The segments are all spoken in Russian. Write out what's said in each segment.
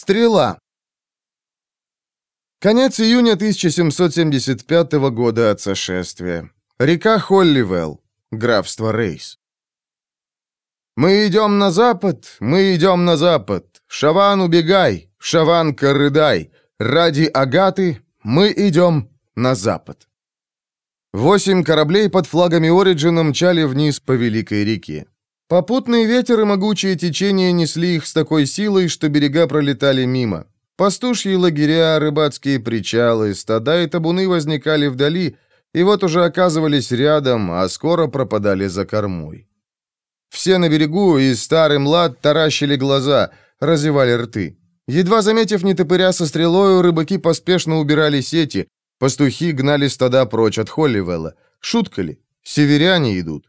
Стрела. Конец июня 1775 года от сошествия. Река Холливелл, графство Рейс. Мы идем на запад, мы идем на запад. Шаван, убегай, Шаванка, рыдай. Ради Агаты мы идем на запад. Восемь кораблей под флагами Ориджина мчали вниз по Великой реке. Попутный ветер и могучее течение несли их с такой силой, что берега пролетали мимо. Пастушьи лагеря, рыбацкие причалы, стада и табуны возникали вдали, и вот уже оказывались рядом, а скоро пропадали за кормой. Все на берегу и старый млад таращили глаза, разевали рты. Едва заметив нетопыря со стрелою, рыбаки поспешно убирали сети, пастухи гнали стада прочь от Холливелла. Шутка ли? Северяне идут.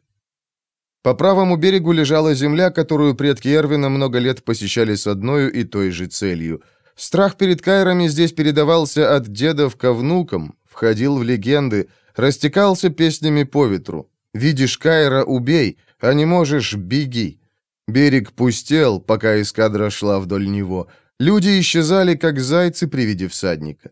По правому берегу лежала земля, которую предки Эрвина много лет посещали с одной и той же целью. Страх перед Кайрами здесь передавался от дедов ко внукам, входил в легенды, растекался песнями по ветру. «Видишь Кайра — убей, а не можешь — беги». Берег пустел, пока эскадра шла вдоль него. Люди исчезали, как зайцы при виде всадника.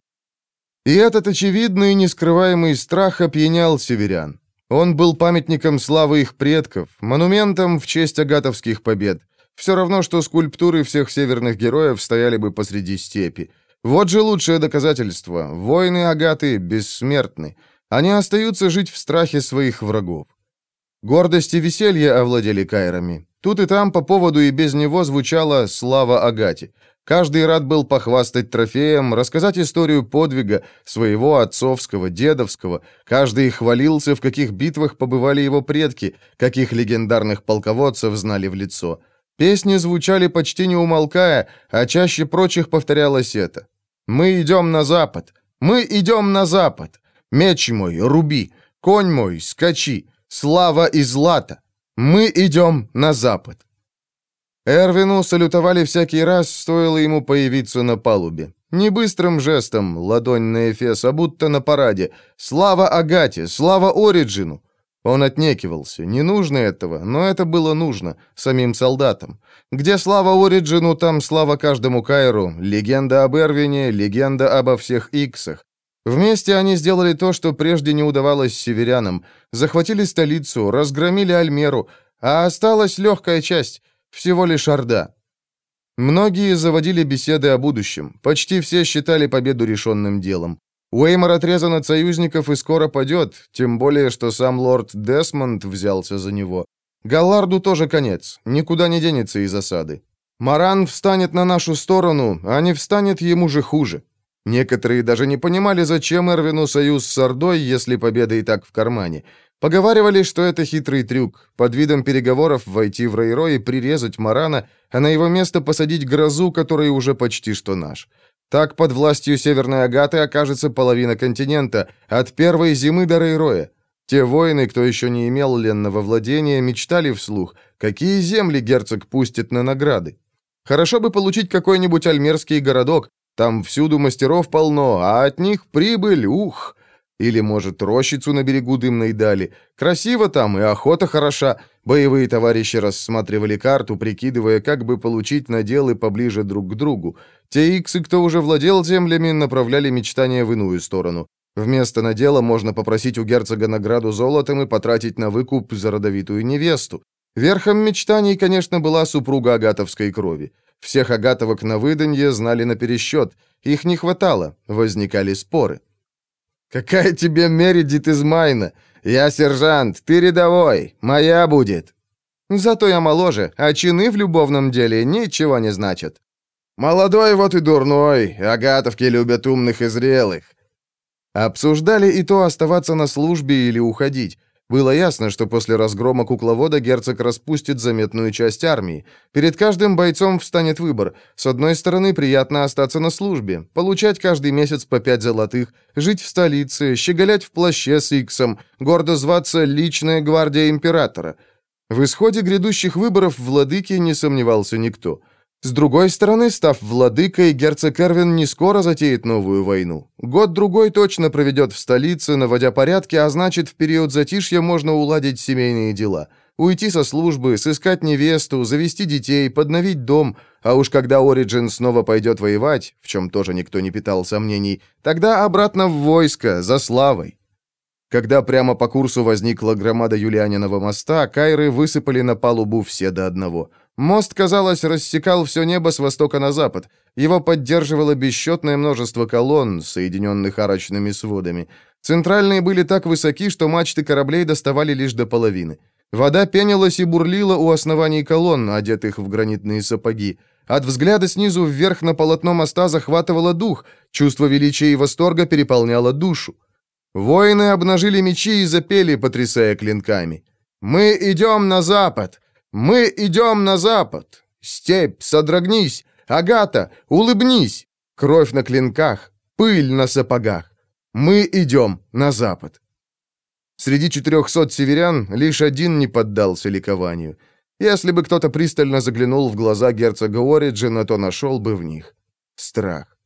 И этот очевидный и нескрываемый страх опьянял северян. Он был памятником славы их предков, монументом в честь агатовских побед. Все равно, что скульптуры всех северных героев стояли бы посреди степи. Вот же лучшее доказательство. Воины Агаты бессмертны. Они остаются жить в страхе своих врагов. Гордость и веселье овладели кайрами. Тут и там по поводу и без него звучала «Слава Агате». Каждый рад был похвастать трофеем, рассказать историю подвига, своего отцовского, дедовского. Каждый хвалился, в каких битвах побывали его предки, каких легендарных полководцев знали в лицо. Песни звучали почти не умолкая, а чаще прочих повторялось это. «Мы идем на запад! Мы идем на запад! Меч мой, руби! Конь мой, скачи! Слава и злата! Мы идем на запад!» Эрвину салютовали всякий раз, стоило ему появиться на палубе. Не быстрым жестом, ладонь на Эфес, а будто на параде. «Слава Агате! Слава Ориджину!» Он отнекивался. Не нужно этого, но это было нужно, самим солдатам. Где слава Ориджину, там слава каждому Кайру, легенда об Эрвине, легенда обо всех Иксах. Вместе они сделали то, что прежде не удавалось северянам. Захватили столицу, разгромили Альмеру, а осталась легкая часть — всего лишь Орда. Многие заводили беседы о будущем. Почти все считали победу решенным делом. Уэймор отрезан от союзников и скоро падет, тем более, что сам лорд Десмонд взялся за него. Галларду тоже конец, никуда не денется из осады. Маран встанет на нашу сторону, а не встанет ему же хуже. Некоторые даже не понимали, зачем Эрвину союз с Ордой, если победа и так в кармане. Поговаривали, что это хитрый трюк, под видом переговоров войти в Рейро и прирезать Марана, а на его место посадить грозу, который уже почти что наш. Так под властью Северной Агаты окажется половина континента, от первой зимы до Рейроя. Те воины, кто еще не имел ленного владения, мечтали вслух, какие земли герцог пустит на награды. Хорошо бы получить какой-нибудь альмерский городок, там всюду мастеров полно, а от них прибыль, ух! Или, может, рощицу на берегу дымной дали. Красиво там, и охота хороша. Боевые товарищи рассматривали карту, прикидывая, как бы получить наделы поближе друг к другу. Те иксы, кто уже владел землями, направляли мечтания в иную сторону. Вместо надела можно попросить у герцога награду золотом и потратить на выкуп за родовитую невесту. Верхом мечтаний, конечно, была супруга агатовской крови. Всех агатовок на выданье знали на пересчет. Их не хватало, возникали споры. «Какая тебе Мередит из Майна? Я сержант, ты рядовой, моя будет». «Зато я моложе, а чины в любовном деле ничего не значат». «Молодой вот и дурной, агатовки любят умных и зрелых». Обсуждали и то оставаться на службе или уходить. Было ясно, что после разгрома кукловода герцог распустит заметную часть армии. Перед каждым бойцом встанет выбор. С одной стороны, приятно остаться на службе, получать каждый месяц по пять золотых, жить в столице, щеголять в плаще с иксом, гордо зваться «Личная гвардия императора». В исходе грядущих выборов владыки не сомневался никто – с другой стороны, став владыкой, герцог Эрвин не скоро затеет новую войну. Год-другой точно проведет в столице, наводя порядки, а значит, в период затишья можно уладить семейные дела. уйти со службы, сыскать невесту, завести детей, подновить дом, а уж когда Ориджин снова пойдет воевать, в чем тоже никто не питал сомнений, тогда обратно в войско, за славой. Когда прямо по курсу возникла громада Юлианиного моста, кайры высыпали на палубу все до одного. Мост, казалось, рассекал все небо с востока на запад. Его поддерживало бесчетное множество колонн, соединенных арочными сводами. Центральные были так высоки, что мачты кораблей доставали лишь до половины. Вода пенилась и бурлила у оснований колонн, одетых в гранитные сапоги. От взгляда снизу вверх на полотно моста захватывало дух, чувство величия и восторга переполняло душу. Воины обнажили мечи и запели, потрясая клинками. «Мы идем на запад! Мы идем на запад! Степь, содрогнись! Агата, улыбнись! Кровь на клинках, пыль на сапогах! Мы идем на запад!» Среди четырехсот северян лишь один не поддался ликованию. Если бы кто-то пристально заглянул в глаза герцога Ориджина, то нашел бы в них страх.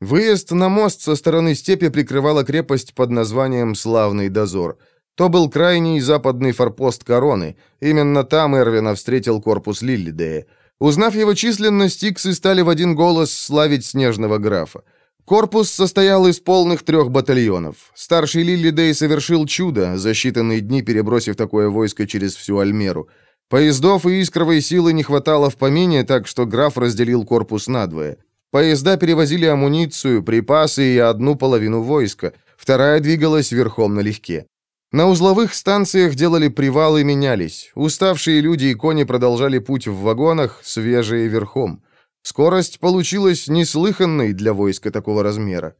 Выезд на мост со стороны степи прикрывала крепость под названием «Славный дозор». То был крайний западный форпост Короны. Именно там Эрвина встретил корпус Лиллидея. Узнав его численность, иксы стали в один голос славить снежного графа. Корпус состоял из полных трех батальонов. Старший Лиллидей совершил чудо, за считанные дни перебросив такое войско через всю Альмеру. Поездов и искровой силы не хватало в помине, так что граф разделил корпус надвое. Поезда перевозили амуницию, припасы и одну половину войска, вторая двигалась верхом налегке. На узловых станциях делали привалы и менялись. Уставшие люди и кони продолжали путь в вагонах, свежие верхом. Скорость получилась неслыханной для войска такого размера.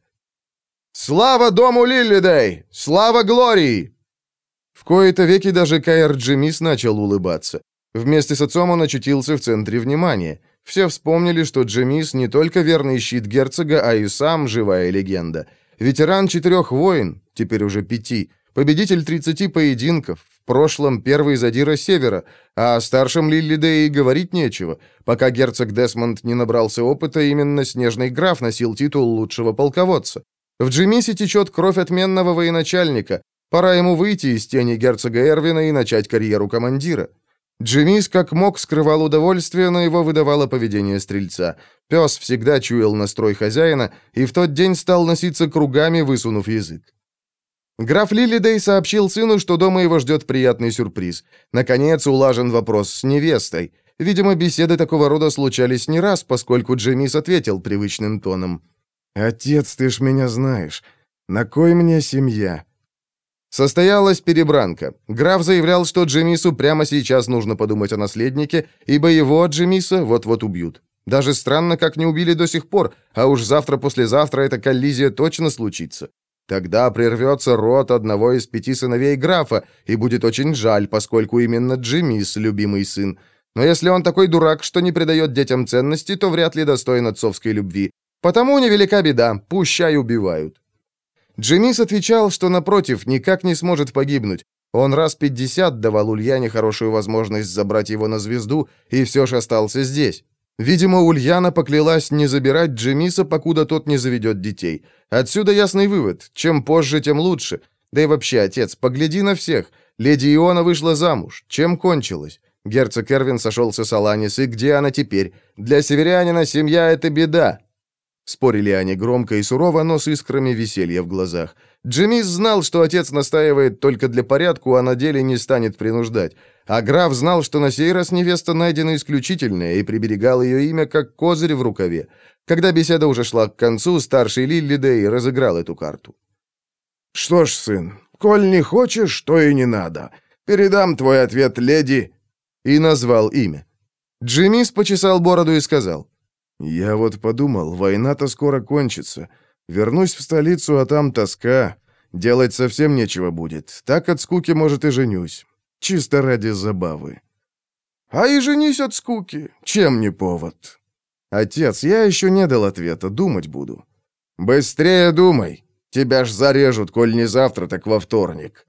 «Слава дому Лиллидей! Слава Глории!» В кои-то веки даже Каэр Джемис начал улыбаться. Вместе с отцом он очутился в центре внимания. Все вспомнили, что Джемис не только верный щит герцога, а и сам живая легенда. Ветеран четырех войн, теперь уже пяти, победитель 30 поединков, в прошлом первый задира Севера, а о старшем Лиллидее говорить нечего. Пока герцог Десмонд не набрался опыта, именно Снежный граф носил титул лучшего полководца. В Джемисе течет кровь отменного военачальника. Пора ему выйти из тени герцога Эрвина и начать карьеру командира. Джимис как мог скрывал удовольствие, но его выдавало поведение стрельца. Пес всегда чуял настрой хозяина и в тот день стал носиться кругами, высунув язык. Граф Лилидей сообщил сыну, что дома его ждет приятный сюрприз. Наконец улажен вопрос с невестой. Видимо, беседы такого рода случались не раз, поскольку Джемис ответил привычным тоном. «Отец, ты ж меня знаешь. На кой мне семья? Состоялась перебранка. Граф заявлял, что Джемису прямо сейчас нужно подумать о наследнике, ибо его, Джемиса, вот-вот убьют. Даже странно, как не убили до сих пор, а уж завтра-послезавтра эта коллизия точно случится. Тогда прервется род одного из пяти сыновей графа, и будет очень жаль, поскольку именно Джимис — любимый сын. Но если он такой дурак, что не придает детям ценности, то вряд ли достоин отцовской любви. Потому невелика беда, пущай убивают. Джемис отвечал, что, напротив, никак не сможет погибнуть. Он раз пятьдесят давал Ульяне хорошую возможность забрать его на звезду, и все же остался здесь. Видимо, Ульяна поклялась не забирать Джемиса, покуда тот не заведет детей. Отсюда ясный вывод. Чем позже, тем лучше. Да и вообще, отец, погляди на всех. Леди Иона вышла замуж. Чем кончилось? Герцог Эрвин сошелся с Аланис, и где она теперь? Для северянина семья — это беда. Спорили они громко и сурово, но с искрами веселья в глазах. Джимис знал, что отец настаивает только для порядку, а на деле не станет принуждать. А граф знал, что на сей раз невеста найдена исключительная и приберегал ее имя как козырь в рукаве. Когда беседа уже шла к концу, старший Лиллидей разыграл эту карту. «Что ж, сын, коль не хочешь, то и не надо. Передам твой ответ леди...» И назвал имя. Джимис почесал бороду и сказал. «Я вот подумал, война-то скоро кончится. Вернусь в столицу, а там тоска. Делать совсем нечего будет. Так от скуки, может, и женюсь. Чисто ради забавы». «А и женись от скуки. Чем не повод?» «Отец, я еще не дал ответа. Думать буду». «Быстрее думай. Тебя ж зарежут, коль не завтра, так во вторник».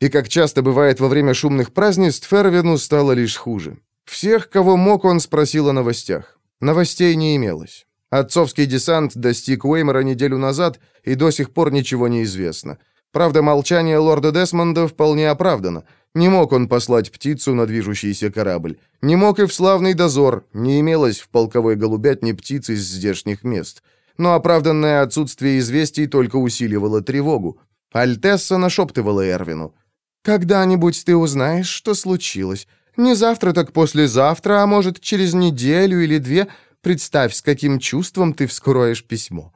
И как часто бывает во время шумных празднеств, Фервину стало лишь хуже. Всех, кого мог, он спросил о новостях. Новостей не имелось. Отцовский десант достиг Уэймора неделю назад, и до сих пор ничего не известно. Правда, молчание лорда Десмонда вполне оправдано. Не мог он послать птицу на движущийся корабль. Не мог и в славный дозор. Не имелось в полковой голубятне птиц из здешних мест. Но оправданное отсутствие известий только усиливало тревогу. Альтесса нашептывала Эрвину. «Когда-нибудь ты узнаешь, что случилось. Не завтра, так послезавтра, а может, через неделю или две. Представь, с каким чувством ты вскроешь письмо».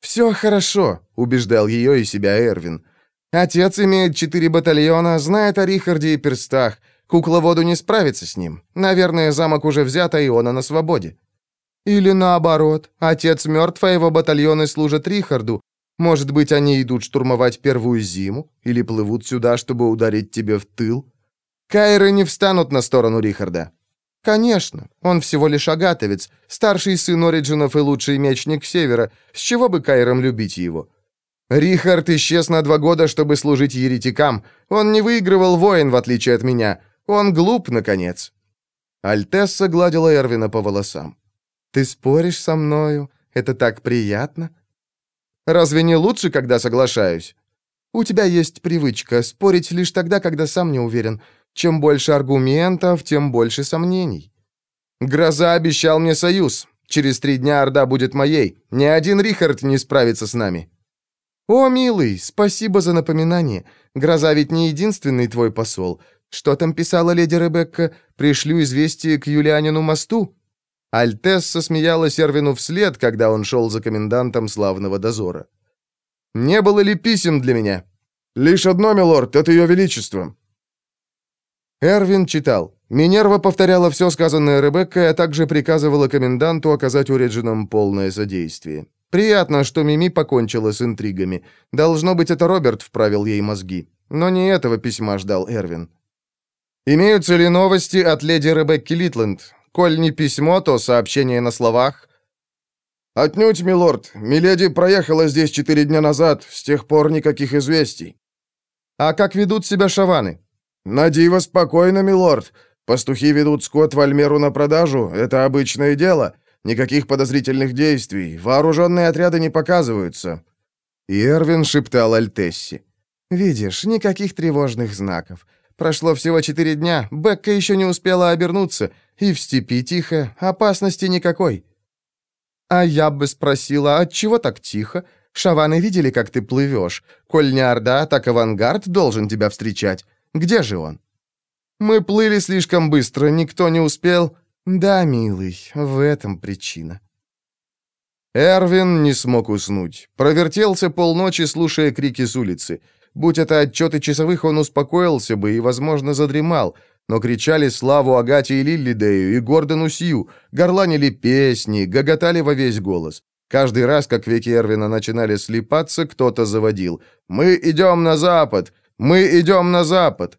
«Все хорошо», — убеждал ее и себя Эрвин. «Отец имеет четыре батальона, знает о Рихарде и перстах. Кукловоду не справится с ним. Наверное, замок уже взят, а Иона на свободе». «Или наоборот. Отец мертв, а его батальоны служат Рихарду. Может быть, они идут штурмовать первую зиму? Или плывут сюда, чтобы ударить тебе в тыл?» «Кайры не встанут на сторону Рихарда. «Конечно. Он всего лишь агатовец, старший сын Ориджинов и лучший мечник Севера. С чего бы Кайрам любить его?» «Рихард исчез на два года, чтобы служить еретикам. Он не выигрывал войн, в отличие от меня. Он глуп, наконец». Альтесса гладила Эрвина по волосам. «Ты споришь со мною? Это так приятно?» «Разве не лучше, когда соглашаюсь?» «У тебя есть привычка спорить лишь тогда, когда сам не уверен. Чем больше аргументов, тем больше сомнений. Гроза обещал мне союз. Через три дня Орда будет моей. Ни один Рихард не справится с нами. О, милый, спасибо за напоминание. Гроза ведь не единственный твой посол. Что там писала леди Ребекка? Пришлю известие к Юлианину мосту? Альтесса смеялась Эрвину вслед, когда он шел за комендантом славного дозора. «Не было ли писем для меня?» «Лишь одно, милорд, это ее величество. Эрвин читал. Минерва повторяла все сказанное Ребеккой, а также приказывала коменданту оказать Ориджинам полное содействие. Приятно, что Мими покончила с интригами. Должно быть, это Роберт вправил ей мозги. Но не этого письма ждал Эрвин. «Имеются ли новости от леди Ребекки Литленд? Коль не письмо, то сообщение на словах». «Отнюдь, милорд. Миледи проехала здесь четыре дня назад. С тех пор никаких известий». «А как ведут себя шаваны?» «Надиво спокойно, милорд. Пастухи ведут скот в Альмеру на продажу. Это обычное дело. Никаких подозрительных действий. Вооруженные отряды не показываются». И Эрвин шептал Альтесси. «Видишь, никаких тревожных знаков. Прошло всего четыре дня, Бекка еще не успела обернуться, и в степи тихо, опасности никакой». «А я бы спросила, отчего так тихо? Шаваны видели, как ты плывешь. Коль не Орда, так авангард должен тебя встречать. Где же он?» «Мы плыли слишком быстро, никто не успел...» «Да, милый, в этом причина». Эрвин не смог уснуть. Провертелся полночи, слушая крики с улицы. Будь это отчеты часовых, он успокоился бы и, возможно, задремал. Но кричали славу Агате и Лиллидею и Гордону Сью, горланили песни, гоготали во весь голос. Каждый раз, как веки Эрвина начинали слипаться, кто-то заводил. «Мы идем на запад! Мы идем на запад!»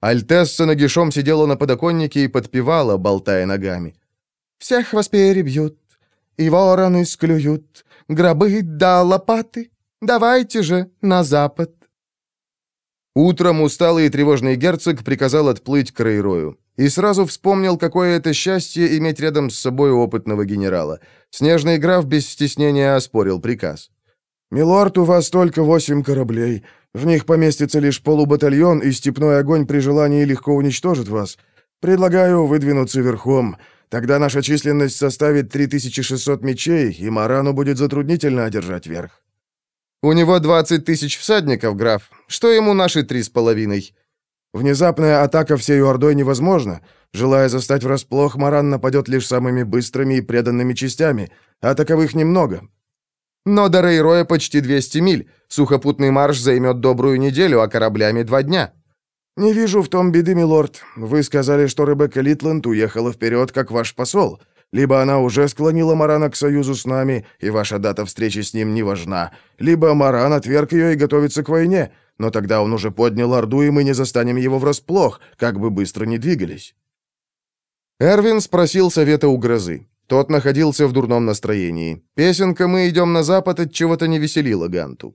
Альтесса нагишом сидела на подоконнике и подпевала, болтая ногами. «Всех вас перебьют, и вороны склюют, гробы да лопаты. Давайте же на запад!» Утром усталый и тревожный герцог приказал отплыть к Рейрою. И сразу вспомнил, какое это счастье иметь рядом с собой опытного генерала. Снежный граф без стеснения оспорил приказ. «Милорд, у вас только восемь кораблей. В них поместится лишь полубатальон, и степной огонь при желании легко уничтожит вас. Предлагаю выдвинуться верхом. Тогда наша численность составит 3600 мечей, и Марану будет затруднительно одержать верх». «У него 20 тысяч всадников, граф. Что ему наши три с половиной?» «Внезапная атака всей Ордой невозможна. Желая застать врасплох, Маран нападет лишь самыми быстрыми и преданными частями, а таковых немного. Но до Рейроя почти 200 миль. Сухопутный марш займет добрую неделю, а кораблями два дня». «Не вижу в том беды, милорд. Вы сказали, что Ребекка Литленд уехала вперед, как ваш посол. Либо она уже склонила Марана к союзу с нами, и ваша дата встречи с ним не важна, либо Маран отверг ее и готовится к войне, но тогда он уже поднял Орду, и мы не застанем его врасплох, как бы быстро ни двигались». Эрвин спросил совета у грозы. Тот находился в дурном настроении. Песенка «Мы идем на запад» от чего-то не веселила Ганту.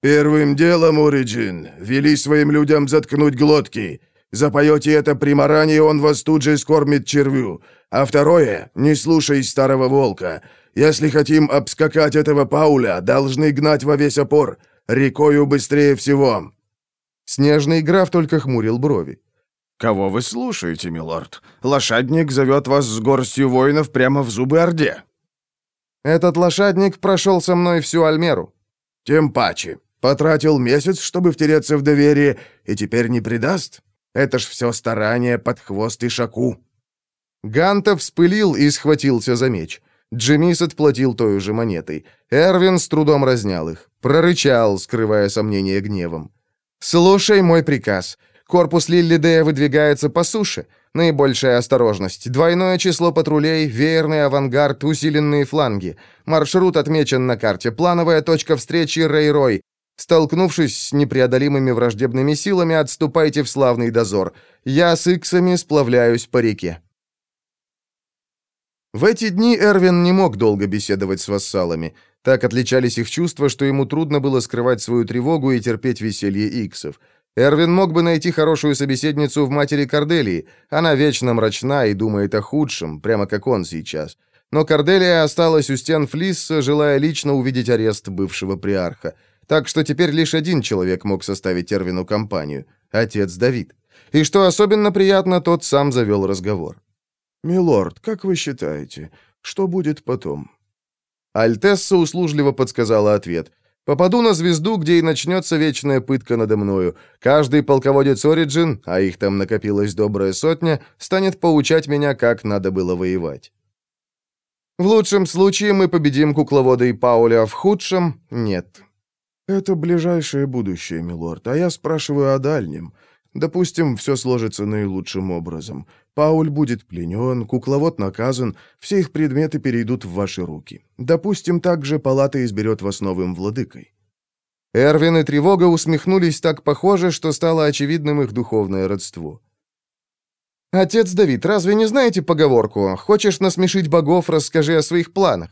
«Первым делом, Ориджин, вели своим людям заткнуть глотки. Запоете это при Маране, он вас тут же скормит червю. А второе, не слушай старого волка. Если хотим обскакать этого Пауля, должны гнать во весь опор. Рекою быстрее всего!» Снежный граф только хмурил брови. «Кого вы слушаете, милорд? Лошадник зовет вас с горстью воинов прямо в зубы Орде». «Этот лошадник прошел со мной всю Альмеру». «Тем паче. Потратил месяц, чтобы втереться в доверие, и теперь не предаст? Это ж все старание под хвост и шаку». Ганта вспылил и схватился за меч. Джемис отплатил той же монетой. Эрвин с трудом разнял их. Прорычал, скрывая сомнение гневом. «Слушай мой приказ. Корпус Лиллидея выдвигается по суше. Наибольшая осторожность. Двойное число патрулей, веерный авангард, усиленные фланги. Маршрут отмечен на карте. Плановая точка встречи Рейрой. Столкнувшись с непреодолимыми враждебными силами, отступайте в славный дозор. Я с иксами сплавляюсь по реке. В эти дни Эрвин не мог долго беседовать с вассалами. Так отличались их чувства, что ему трудно было скрывать свою тревогу и терпеть веселье иксов. Эрвин мог бы найти хорошую собеседницу в матери Корделии. Она вечно мрачна и думает о худшем, прямо как он сейчас. Но Корделия осталась у стен Флисса, желая лично увидеть арест бывшего приарха. Так что теперь лишь один человек мог составить Эрвину компанию — отец Давид. И что особенно приятно, тот сам завел разговор. «Милорд, как вы считаете, что будет потом?» Альтесса услужливо подсказала ответ. «Попаду на звезду, где и начнется вечная пытка надо мною. Каждый полководец Ориджин, а их там накопилась добрая сотня, станет поучать меня, как надо было воевать». В лучшем случае мы победим кукловода и Пауля, а в худшем — нет. Это ближайшее будущее, милорд, а я спрашиваю о дальнем. Допустим, все сложится наилучшим образом. Пауль будет пленен, кукловод наказан, все их предметы перейдут в ваши руки. Допустим, также палата изберет вас новым владыкой». Эрвин и Тревога усмехнулись так похоже, что стало очевидным их духовное родство. «Отец Давид, разве не знаете поговорку? Хочешь насмешить богов, расскажи о своих планах».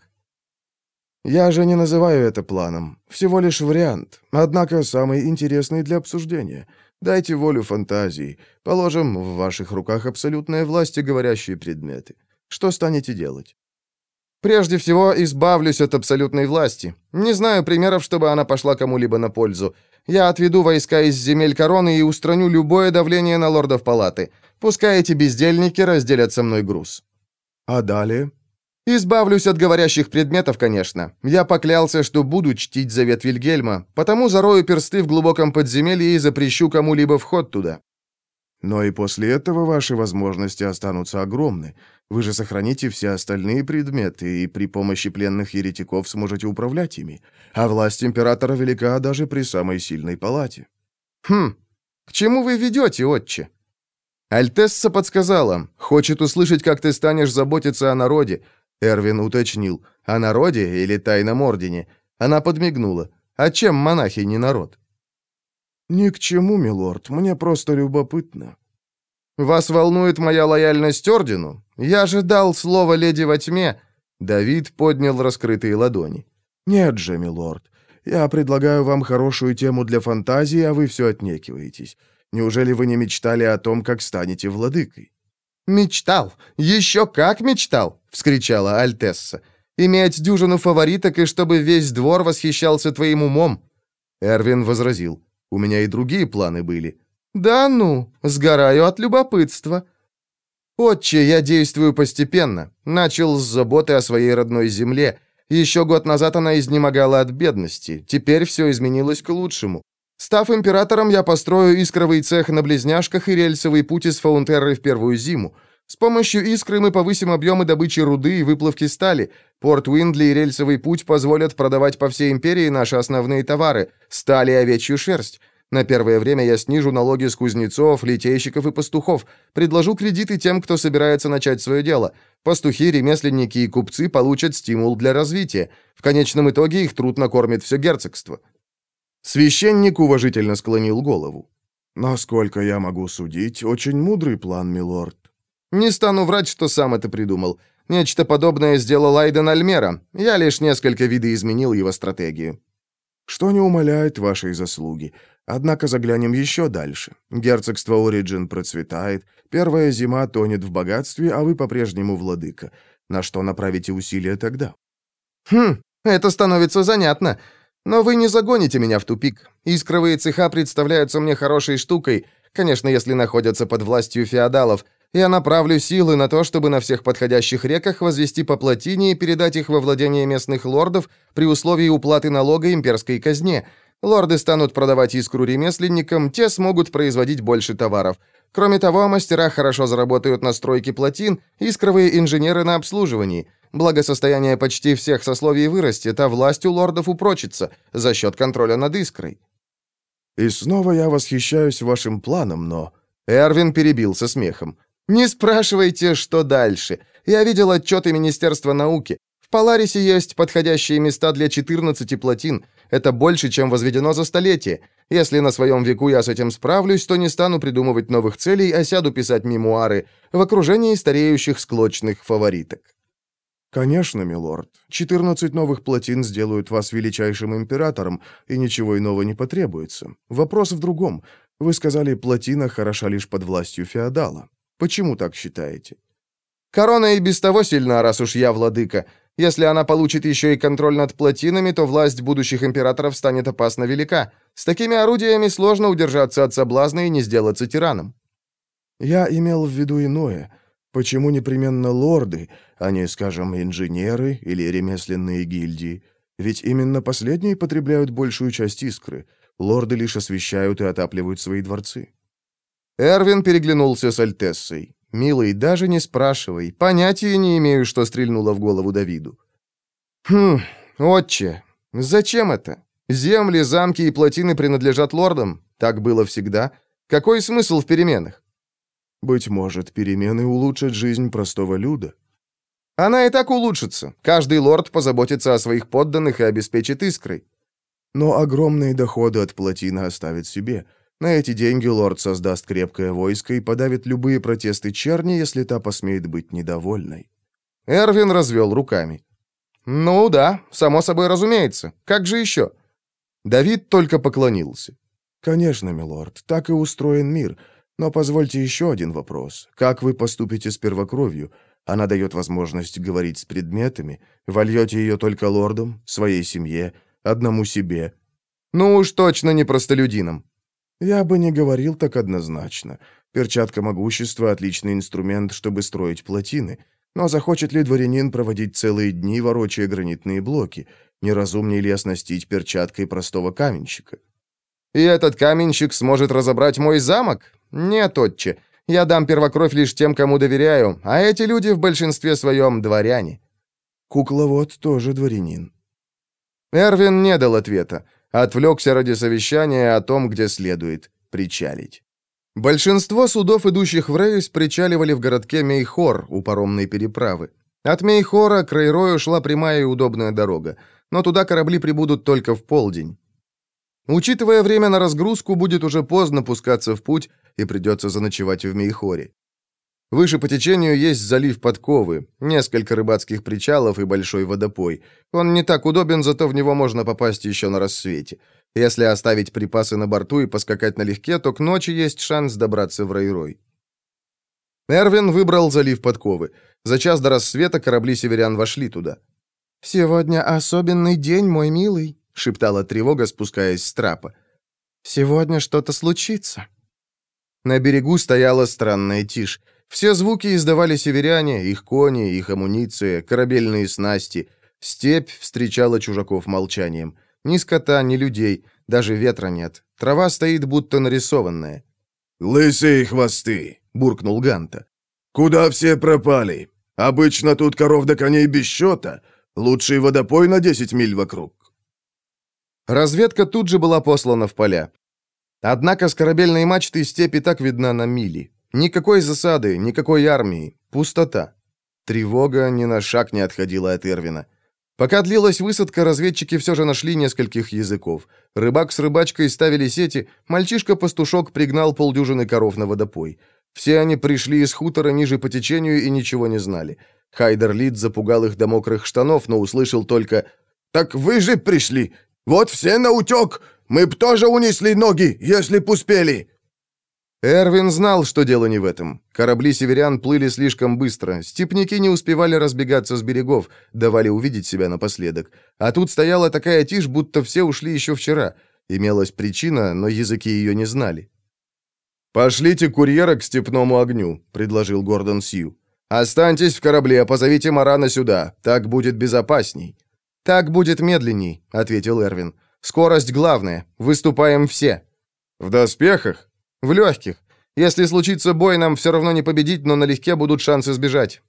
«Я же не называю это планом. Всего лишь вариант, однако самый интересный для обсуждения». Дайте волю фантазии. Положим, в ваших руках абсолютная власть и говорящие предметы. Что станете делать? Прежде всего, избавлюсь от абсолютной власти. Не знаю примеров, чтобы она пошла кому-либо на пользу. Я отведу войска из земель короны и устраню любое давление на лордов палаты. Пускай эти бездельники разделят со мной груз. А далее? Избавлюсь от говорящих предметов, конечно. Я поклялся, что буду чтить завет Вильгельма, потому зарою персты в глубоком подземелье и запрещу кому-либо вход туда. Но и после этого ваши возможности останутся огромны. Вы же сохраните все остальные предметы и при помощи пленных еретиков сможете управлять ими. А власть императора велика даже при самой сильной палате. Хм, к чему вы ведете, отче? Альтесса подсказала, хочет услышать, как ты станешь заботиться о народе, Эрвин уточнил, о народе или тайном ордене. Она подмигнула. А чем монахи не народ? «Ни к чему, милорд, мне просто любопытно». «Вас волнует моя лояльность ордену? Я же дал слово леди во тьме». Давид поднял раскрытые ладони. «Нет же, милорд, я предлагаю вам хорошую тему для фантазии, а вы все отнекиваетесь. Неужели вы не мечтали о том, как станете владыкой?» «Мечтал! Еще как мечтал!» — вскричала Альтесса. «Иметь дюжину фавориток, и чтобы весь двор восхищался твоим умом!» Эрвин возразил. «У меня и другие планы были». «Да ну, сгораю от любопытства». «Отче, я действую постепенно. Начал с заботы о своей родной земле. Еще год назад она изнемогала от бедности. Теперь все изменилось к лучшему. Став императором, я построю искровый цех на Близняшках и рельсовый путь из Фаунтерры в первую зиму. С помощью искры мы повысим объемы добычи руды и выплавки стали. Порт Уиндли и рельсовый путь позволят продавать по всей империи наши основные товары – сталь и овечью шерсть. На первое время я снижу налоги с кузнецов, литейщиков и пастухов. Предложу кредиты тем, кто собирается начать свое дело. Пастухи, ремесленники и купцы получат стимул для развития. В конечном итоге их труд накормит все герцогство. Священник уважительно склонил голову. «Насколько я могу судить, очень мудрый план, милорд». «Не стану врать, что сам это придумал. Нечто подобное сделал Айден Альмера. Я лишь несколько видоизменил его стратегию». «Что не умаляет вашей заслуги. Однако заглянем еще дальше. Герцогство Ориджин процветает, первая зима тонет в богатстве, а вы по-прежнему владыка. На что направите усилия тогда?» «Хм, это становится занятно. Но вы не загоните меня в тупик. Искровые цеха представляются мне хорошей штукой, конечно, если находятся под властью феодалов. Я направлю силы на то, чтобы на всех подходящих реках возвести по плотине и передать их во владение местных лордов при условии уплаты налога имперской казне. Лорды станут продавать искру ремесленникам, те смогут производить больше товаров. Кроме того, мастера хорошо заработают на стройке плотин, искровые инженеры на обслуживании. Благосостояние почти всех сословий вырастет, а власть у лордов упрочится за счет контроля над искрой. И снова я восхищаюсь вашим планом, но... Эрвин перебился смехом. «Не спрашивайте, что дальше. Я видел отчеты Министерства науки. В Поларисе есть подходящие места для 14 плотин. Это больше, чем возведено за столетие. Если на своем веку я с этим справлюсь, то не стану придумывать новых целей, а сяду писать мемуары в окружении стареющих склочных фавориток. «Конечно, милорд. 14 новых плотин сделают вас величайшим императором, и ничего иного не потребуется. Вопрос в другом. Вы сказали, плотина хороша лишь под властью феодала. Почему так считаете?» «Корона и без того сильна, раз уж я владыка. Если она получит еще и контроль над плотинами, то власть будущих императоров станет опасно велика. С такими орудиями сложно удержаться от соблазна и не сделаться тираном». «Я имел в виду иное. Почему непременно лорды, а не, скажем, инженеры или ремесленные гильдии? Ведь именно последние потребляют большую часть искры. Лорды лишь освещают и отапливают свои дворцы». Эрвин переглянулся с Альтессой. «Милый, даже не спрашивай. Понятия не имею, что стрельнуло в голову Давиду». «Хм, отче, зачем это? Земли, замки и плотины принадлежат лордам. Так было всегда. Какой смысл в переменах?» «Быть может, перемены улучшат жизнь простого люда». «Она и так улучшится. Каждый лорд позаботится о своих подданных и обеспечит искрой». «Но огромные доходы от плотины оставит себе». На эти деньги лорд создаст крепкое войско и подавит любые протесты черни, если та посмеет быть недовольной. Эрвин развел руками. «Ну да, само собой разумеется. Как же еще?» Давид только поклонился. «Конечно, милорд, так и устроен мир. Но позвольте еще один вопрос. Как вы поступите с первокровью? Она дает возможность говорить с предметами. Вольете ее только лордам, своей семье, одному себе?» «Ну уж точно не простолюдинам. Я бы не говорил так однозначно. Перчатка могущества — отличный инструмент, чтобы строить плотины. Но захочет ли дворянин проводить целые дни, ворочая гранитные блоки? Неразумнее ли оснастить перчаткой простого каменщика? И этот каменщик сможет разобрать мой замок? Нет, отче. Я дам первокровь лишь тем, кому доверяю, а эти люди в большинстве своем дворяне. Кукловод тоже дворянин. Эрвин не дал ответа. Отвлекся ради совещания о том, где следует причалить. Большинство судов, идущих в рейс, причаливали в городке Мейхор у паромной переправы. От Мейхора к Рейрою шла прямая и удобная дорога, но туда корабли прибудут только в полдень. Учитывая время на разгрузку, будет уже поздно пускаться в путь, и придется заночевать в Мейхоре. Выше по течению есть залив Подковы, несколько рыбацких причалов и большой водопой. Он не так удобен, зато в него можно попасть еще на рассвете. Если оставить припасы на борту и поскакать налегке, то к ночи есть шанс добраться в Рейрой. Эрвин выбрал залив Подковы. За час до рассвета корабли северян вошли туда. «Сегодня особенный день, мой милый», — шептала тревога, спускаясь с трапа. «Сегодня что-то случится». На берегу стояла странная тишь. Все звуки издавали северяне, их кони, их амуниция, корабельные снасти. Степь встречала чужаков молчанием. Ни скота, ни людей, даже ветра нет. Трава стоит будто нарисованная. «Лысые хвосты!» — буркнул Ганта. «Куда все пропали? Обычно тут коров до коней без счета. Лучший водопой на 10 миль вокруг». Разведка тут же была послана в поля. Однако с корабельной мачты степи так видна на мили. Никакой засады, никакой армии. Пустота. Тревога ни на шаг не отходила от Эрвина. Пока длилась высадка, разведчики все же нашли нескольких языков. Рыбак с рыбачкой ставили сети, мальчишка-пастушок пригнал полдюжины коров на водопой. Все они пришли из хутора ниже по течению и ничего не знали. Хайдер Лид запугал их до мокрых штанов, но услышал только «Так вы же пришли! Вот все на утек! Мы б тоже унесли ноги, если б успели!» Эрвин знал, что дело не в этом. Корабли северян плыли слишком быстро, степняки не успевали разбегаться с берегов, давали увидеть себя напоследок. А тут стояла такая тишь, будто все ушли еще вчера. Имелась причина, но языки ее не знали. «Пошлите курьера к степному огню», — предложил Гордон Сью. «Останьтесь в корабле, позовите Марана сюда. Так будет безопасней». «Так будет медленней», — ответил Эрвин. «Скорость главная. Выступаем все». «В доспехах?» «В легких. Если случится бой, нам все равно не победить, но налегке будут шансы сбежать».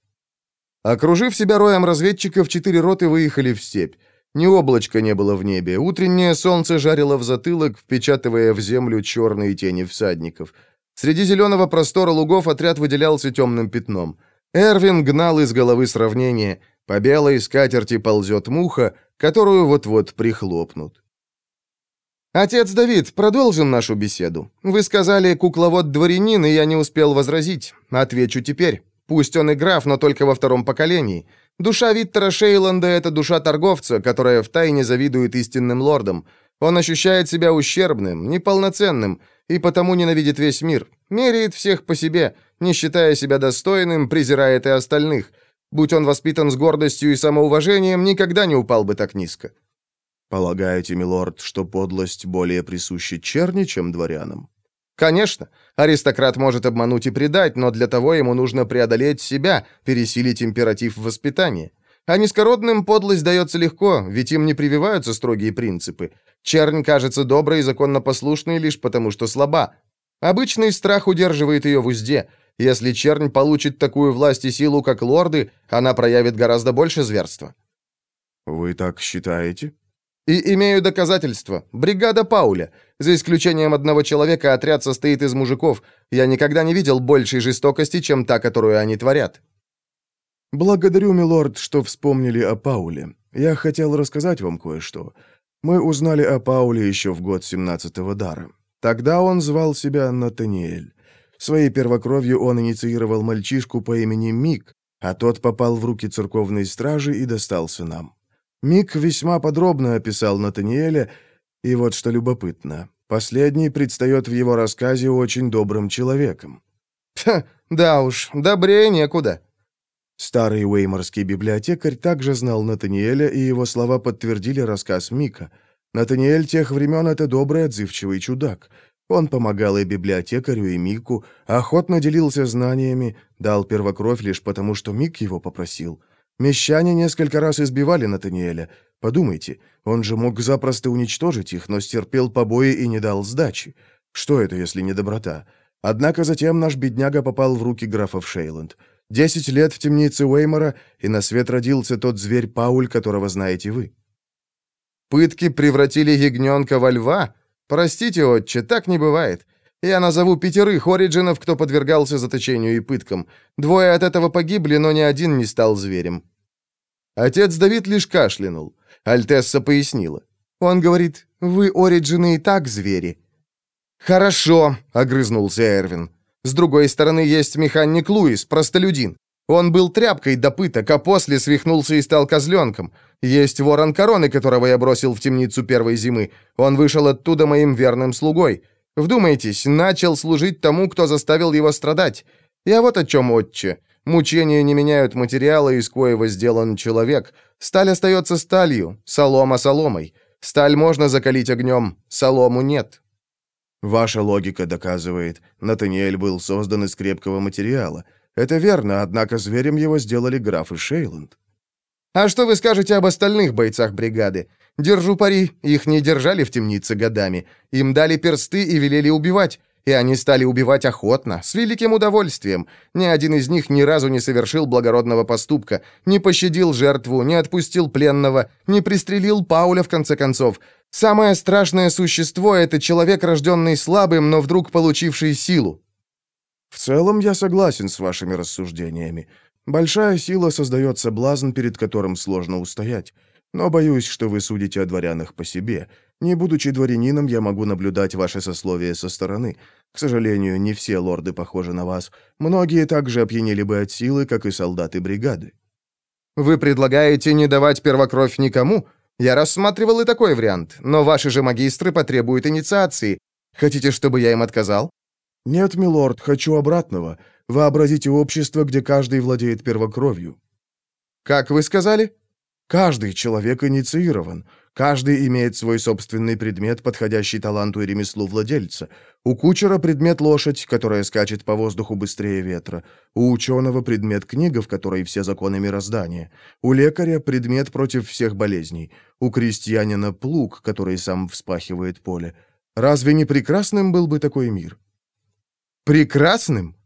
Окружив себя роем разведчиков, четыре роты выехали в степь. Ни облачка не было в небе. Утреннее солнце жарило в затылок, впечатывая в землю черные тени всадников. Среди зеленого простора лугов отряд выделялся темным пятном. Эрвин гнал из головы сравнение. По белой скатерти ползет муха, которую вот-вот прихлопнут. «Отец Давид, продолжим нашу беседу. Вы сказали «кукловод-дворянин», и я не успел возразить. Отвечу теперь. Пусть он и граф, но только во втором поколении. Душа Виттера Шейланда — это душа торговца, которая втайне завидует истинным лордам. Он ощущает себя ущербным, неполноценным, и потому ненавидит весь мир. Меряет всех по себе, не считая себя достойным, презирает и остальных. Будь он воспитан с гордостью и самоуважением, никогда не упал бы так низко. Полагаете, милорд, что подлость более присуща черни, чем дворянам? Конечно, аристократ может обмануть и предать, но для того ему нужно преодолеть себя, пересилить императив воспитания. А низкородным подлость дается легко, ведь им не прививаются строгие принципы. Чернь кажется доброй и законнопослушной лишь потому, что слаба. Обычный страх удерживает ее в узде. Если чернь получит такую власть и силу, как лорды, она проявит гораздо больше зверства. «Вы так считаете?» И имею доказательства. Бригада Пауля. За исключением одного человека, отряд состоит из мужиков. Я никогда не видел большей жестокости, чем та, которую они творят. Благодарю, милорд, что вспомнили о Пауле. Я хотел рассказать вам кое-что. Мы узнали о Пауле еще в год 17-го дара. Тогда он звал себя Натаниэль. Своей первокровью он инициировал мальчишку по имени Мик, а тот попал в руки церковной стражи и достался нам. Мик весьма подробно описал Натаниэля, и вот что любопытно. Последний предстает в его рассказе очень добрым человеком. Ха, да уж, добрее некуда. Старый уэйморский библиотекарь также знал Натаниэля, и его слова подтвердили рассказ Мика. Натаниэль тех времен — это добрый, отзывчивый чудак. Он помогал и библиотекарю, и Мику, охотно делился знаниями, дал первокровь лишь потому, что Мик его попросил. Мещане несколько раз избивали Натаниэля. Подумайте, он же мог запросто уничтожить их, но стерпел побои и не дал сдачи. Что это, если не доброта? Однако затем наш бедняга попал в руки графов Шейланд. Десять лет в темнице Уэймора, и на свет родился тот зверь Пауль, которого знаете вы. Пытки превратили ягненка во льва? Простите, отче, так не бывает. Я назову пятерых ориджинов, кто подвергался заточению и пыткам. Двое от этого погибли, но ни один не стал зверем». Отец Давид лишь кашлянул. Альтесса пояснила. Он говорит, «Вы, ориджины, и так звери». «Хорошо», — огрызнулся Эрвин. «С другой стороны, есть механик Луис, простолюдин. Он был тряпкой до пыток, а после свихнулся и стал козленком. Есть ворон короны, которого я бросил в темницу первой зимы. Он вышел оттуда моим верным слугой. Вдумайтесь, начал служить тому, кто заставил его страдать. Я вот о чем, отче. Мучения не меняют материала, из коего сделан человек. Сталь остается сталью, солома соломой. Сталь можно закалить огнем, солому нет. Ваша логика доказывает, Натаниэль был создан из крепкого материала. Это верно, однако зверем его сделали граф и Шейланд. А что вы скажете об остальных бойцах бригады? Держу пари, их не держали в темнице годами. Им дали персты и велели убивать. И они стали убивать охотно, с великим удовольствием. Ни один из них ни разу не совершил благородного поступка, не пощадил жертву, не отпустил пленного, не пристрелил Пауля, в конце концов. Самое страшное существо — это человек, рожденный слабым, но вдруг получивший силу. В целом я согласен с вашими рассуждениями. Большая сила создает соблазн, перед которым сложно устоять. Но боюсь, что вы судите о дворянах по себе. Не будучи дворянином, я могу наблюдать ваше сословие со стороны. К сожалению, не все лорды похожи на вас. Многие также опьянели бы от силы, как и солдаты бригады». «Вы предлагаете не давать первокровь никому? Я рассматривал и такой вариант, но ваши же магистры потребуют инициации. Хотите, чтобы я им отказал?» «Нет, милорд, хочу обратного. Вообразите общество, где каждый владеет первокровью». «Как вы сказали?» «Каждый человек инициирован. Каждый имеет свой собственный предмет, подходящий таланту и ремеслу владельца. У кучера предмет лошадь, которая скачет по воздуху быстрее ветра. У ученого предмет книга, в которой все законы мироздания. У лекаря предмет против всех болезней. У крестьянина плуг, который сам вспахивает поле. Разве не прекрасным был бы такой мир? Прекрасным?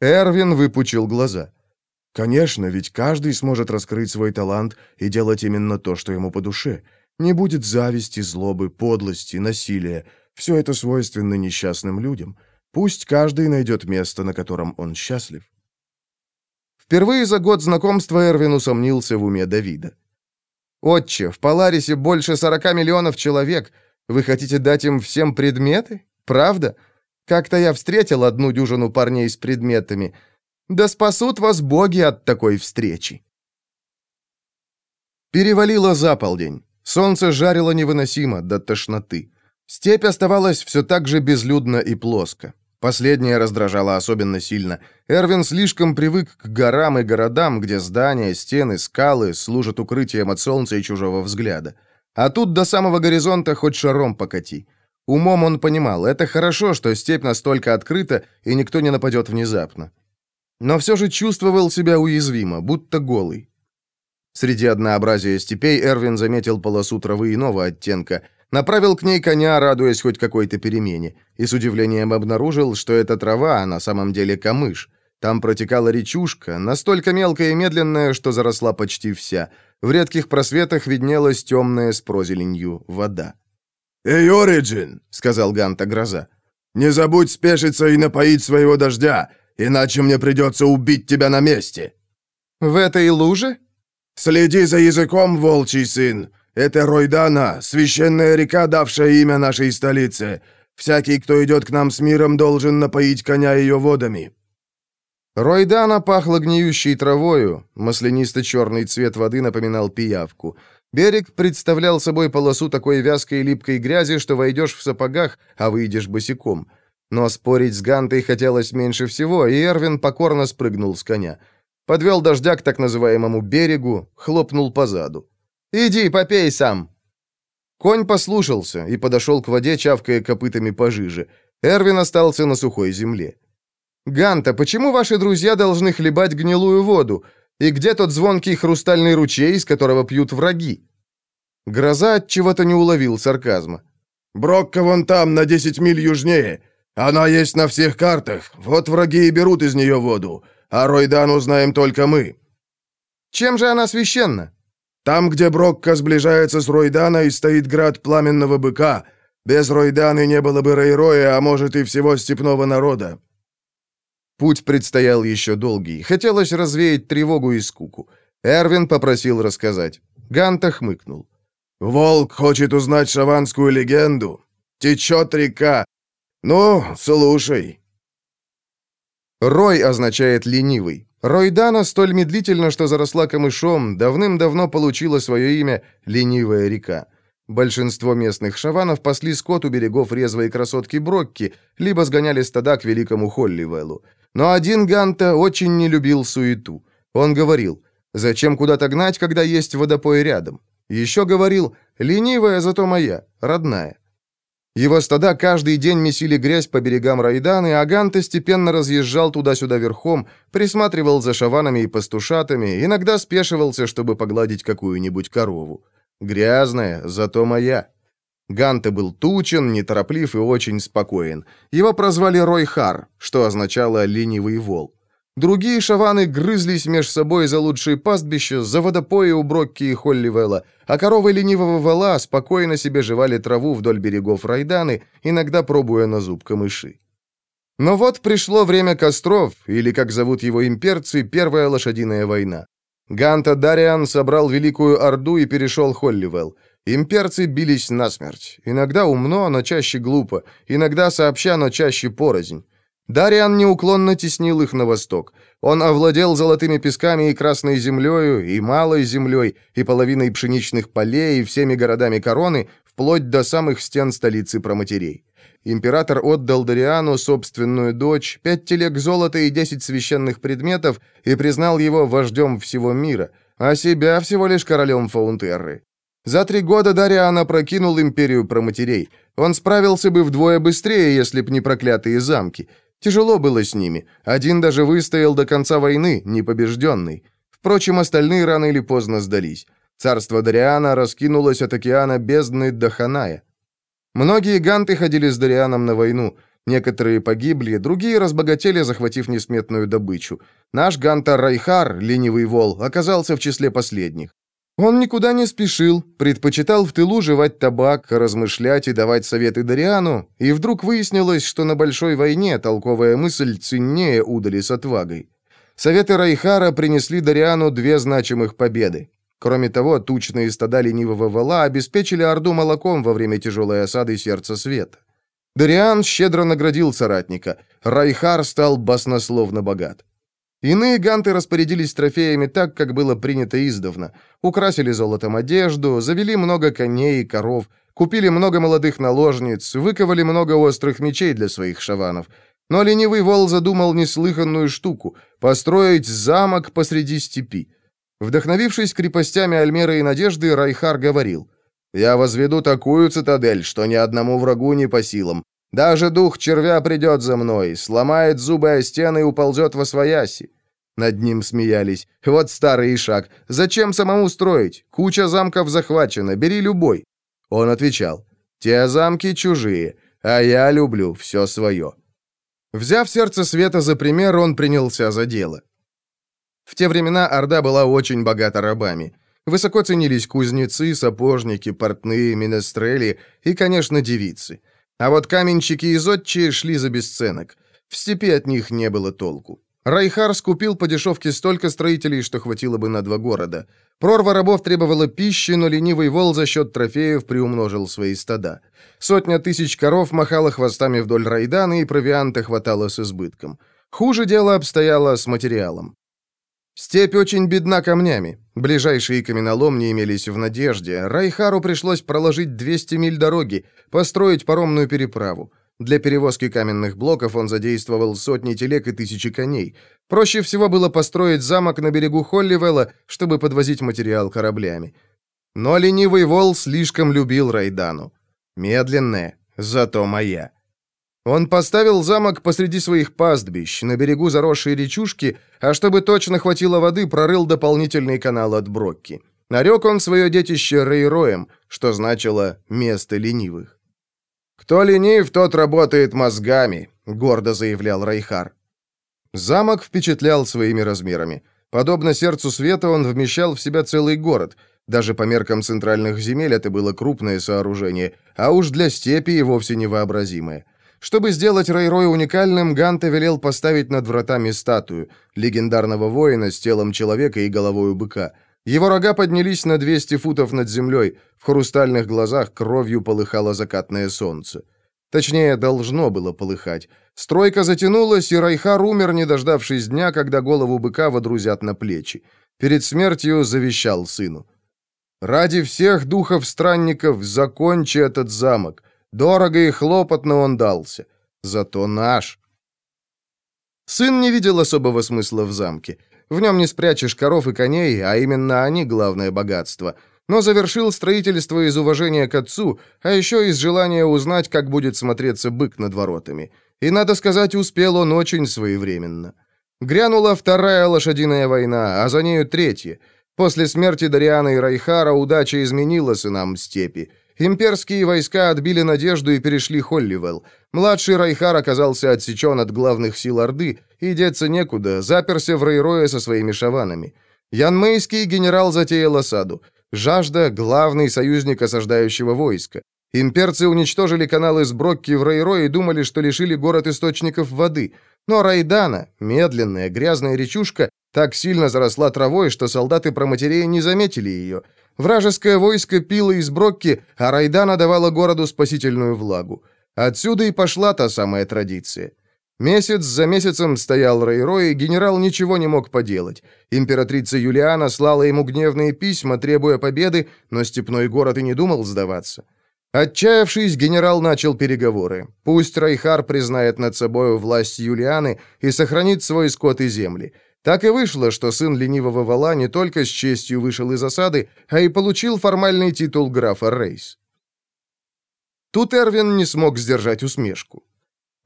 Эрвин выпучил глаза. Конечно, ведь каждый сможет раскрыть свой талант и делать именно то, что ему по душе. Не будет зависти, злобы, подлости, насилия. Все это свойственно несчастным людям. Пусть каждый найдет место, на котором он счастлив. Впервые за год знакомства Эрвин усомнился в уме Давида. «Отче, в Поларисе больше 40 миллионов человек. Вы хотите дать им всем предметы? Правда? Как-то я встретил одну дюжину парней с предметами. Да спасут вас боги от такой встречи». Перевалило за полдень. Солнце жарило невыносимо, до тошноты. Степь оставалась все так же безлюдно и плоско. Последнее раздражало особенно сильно. Эрвин слишком привык к горам и городам, где здания, стены, скалы служат укрытием от солнца и чужого взгляда. А тут до самого горизонта хоть шаром покати. Умом он понимал, это хорошо, что степь настолько открыта, и никто не нападет внезапно. Но все же чувствовал себя уязвимо, будто голый. Среди однообразия степей Эрвин заметил полосу травы иного оттенка, направил к ней коня, радуясь хоть какой-то перемене, и с удивлением обнаружил, что это трава, а на самом деле камыш. Там протекала речушка, настолько мелкая и медленная, что заросла почти вся. В редких просветах виднелась темная с прозеленью вода. «Эй, Ориджин!» — сказал Ганта Гроза. «Не забудь спешиться и напоить своего дождя, иначе мне придется убить тебя на месте». «В этой луже?» «Следи за языком, волчий сын! Это Ройдана, священная река, давшая имя нашей столице. Всякий, кто идет к нам с миром, должен напоить коня ее водами». Ройдана пахла гниющей травою, маслянисто-черный цвет воды напоминал пиявку. Берег представлял собой полосу такой вязкой и липкой грязи, что войдешь в сапогах, а выйдешь босиком. Но спорить с Гантой хотелось меньше всего, и Эрвин покорно спрыгнул с коня. Подвел дождя к так называемому берегу, хлопнул по заду. «Иди, попей сам!» Конь послушался и подошел к воде, чавкая копытами пожиже. Эрвин остался на сухой земле. «Ганта, почему ваши друзья должны хлебать гнилую воду? И где тот звонкий хрустальный ручей, из которого пьют враги?» Гроза от чего-то не уловил сарказма. «Брокка вон там, на 10 миль южнее. Она есть на всех картах. Вот враги и берут из нее воду. А Ройдану знаем только мы». «Чем же она священна?» «Там, где Брокка сближается с Ройданой, стоит град Пламенного Быка. Без Ройданы не было бы Рейроя, а может и всего степного народа». Путь предстоял еще долгий. Хотелось развеять тревогу и скуку. Эрвин попросил рассказать. Ганта хмыкнул. «Волк хочет узнать шаванскую легенду. Течет река. Ну, слушай». Рой означает «ленивый». Ройдана столь медлительно, что заросла камышом, давным-давно получила свое имя «Ленивая река». Большинство местных шаванов пасли скот у берегов резвой красотки Брокки, либо сгоняли стада к великому Холливеллу. Но один Ганта очень не любил суету. Он говорил, «Зачем куда-то гнать, когда есть водопой рядом?» Еще говорил, «Ленивая, зато моя, родная». Его стада каждый день месили грязь по берегам Райданы, а Ганта степенно разъезжал туда-сюда верхом, присматривал за шаванами и пастушатами, иногда спешивался, чтобы погладить какую-нибудь корову. Грязная, зато моя. Ганте был тучен, нетороплив и очень спокоен. Его прозвали Ройхар, что означало «ленивый вол». Другие шаваны грызлись меж собой за лучшие пастбища, за водопои у Брокки и Холливелла, а коровы ленивого вала спокойно себе жевали траву вдоль берегов Райданы, иногда пробуя на зуб камыши. Но вот пришло время костров, или, как зовут его имперцы, Первая лошадиная война. Ганта Дариан собрал Великую Орду и перешел Холливелл. Имперцы бились насмерть. Иногда умно, но чаще глупо. Иногда сообща, но чаще порознь. Дариан неуклонно теснил их на восток. Он овладел золотыми песками и красной землею, и малой землей, и половиной пшеничных полей, и всеми городами короны, вплоть до самых стен столицы проматерей. император отдал Дариану собственную дочь, пять телег золота и десять священных предметов и признал его вождем всего мира, а себя всего лишь королем Фаунтерры. За три года Дариан опрокинул империю проматерей. Он справился бы вдвое быстрее, если б не проклятые замки. Тяжело было с ними. Один даже выстоял до конца войны, непобежденный. Впрочем, остальные рано или поздно сдались. Царство Дариана раскинулось от океана бездны до Ханая. Многие ганты ходили с Дарианом на войну. Некоторые погибли, другие разбогатели, захватив несметную добычу. Наш гантар Райхар, ленивый вол, оказался в числе последних. Он никуда не спешил, предпочитал в тылу жевать табак, размышлять и давать советы Дариану, и вдруг выяснилось, что на большой войне толковая мысль ценнее удали с отвагой. Советы Райхара принесли Дариану две значимых победы. Кроме того, тучные стада ленивого вала обеспечили Орду молоком во время тяжелой осады Сердца Света. Дариан щедро наградил соратника. Райхар стал баснословно богат. Иные ганты распорядились трофеями так, как было принято издавна. Украсили золотом одежду, завели много коней и коров, купили много молодых наложниц, выковали много острых мечей для своих шаванов. Но ленивый вол задумал неслыханную штуку — построить замок посреди степи. Вдохновившись крепостями Альмеры и Надежды, Райхар говорил, «Я возведу такую цитадель, что ни одному врагу не по силам. Даже дух червя придет за мной, сломает зубы о стены и уползет во свояси. Над ним смеялись. Вот старый Ишак. Зачем самому строить? Куча замков захвачена, бери любой. Он отвечал. Те замки чужие, а я люблю все свое. Взяв сердце света за пример, он принялся за дело. В те времена Орда была очень богата рабами. Высоко ценились кузнецы, сапожники, портные, менестрели и, конечно, девицы. А вот каменщики и зодчие шли за бесценок. В степи от них не было толку. Райхар скупил по дешевке столько строителей, что хватило бы на два города. Прорва рабов требовала пищи, но ленивый вол за счет трофеев приумножил свои стада. Сотня тысяч коров махала хвостами вдоль Райдана, и провианта хватало с избытком. Хуже дело обстояло с материалом. Степь очень бедна камнями. Ближайшие каменоломни имелись в Надежде. Райхару пришлось проложить 200 миль дороги, построить паромную переправу. Для перевозки каменных блоков он задействовал сотни телег и тысячи коней. Проще всего было построить замок на берегу Холливелла, чтобы подвозить материал кораблями. Но ленивый вол слишком любил Райдану. Медленная, зато моя. Он поставил замок посреди своих пастбищ, на берегу заросшей речушки, а чтобы точно хватило воды, прорыл дополнительный канал от Брокки. Нарек он свое детище Рейроем, что значило «место ленивых». «Кто ленив, тот работает мозгами», — гордо заявлял Райхар. Замок впечатлял своими размерами. Подобно сердцу света, он вмещал в себя целый город. Даже по меркам центральных земель это было крупное сооружение, а уж для степи и вовсе невообразимое. Чтобы сделать Рейрой уникальным, Ганта велел поставить над вратами статую, легендарного воина с телом человека и головой быка. Его рога поднялись на 200 футов над землей, в хрустальных глазах кровью полыхало закатное солнце. Точнее, должно было полыхать. Стройка затянулась, и Райхар умер, не дождавшись дня, когда голову быка водрузят на плечи. Перед смертью завещал сыну. «Ради всех духов-странников закончи этот замок. Дорого и хлопотно он дался. Зато наш. Сын не видел особого смысла в замке. В нем не спрячешь коров и коней, а именно они главное богатство. Но завершил строительство из уважения к отцу, а еще из желания узнать, как будет смотреться бык над воротами. И, надо сказать, успел он очень своевременно. Грянула вторая лошадиная война, а за нею третья. После смерти Дариана и Райхара удача изменила сынам степи. Имперские войска отбили Надежду и перешли Холливелл. Младший Райхар оказался отсечен от главных сил Орды, и деться некуда, заперся в Рейрое со своими шаванами. Янмейский генерал затеял осаду. Жажда — главный союзник осаждающего войска. Имперцы уничтожили каналы с Брокки в Рейро и думали, что лишили город источников воды. Но Райдана, медленная, грязная речушка, так сильно заросла травой, что солдаты проматерей не заметили ее — Вражеское войско пило из Брокки, а Райдана давала городу спасительную влагу. Отсюда и пошла та самая традиция. Месяц за месяцем стоял Рейро, и генерал ничего не мог поделать. Императрица Юлиана слала ему гневные письма, требуя победы, но степной город и не думал сдаваться. Отчаявшись, генерал начал переговоры. Пусть Райхар признает над собою власть Юлианы и сохранит свой скот и земли. Так и вышло, что сын ленивого вала не только с честью вышел из осады, а и получил формальный титул графа Рейс. Тут Эрвин не смог сдержать усмешку.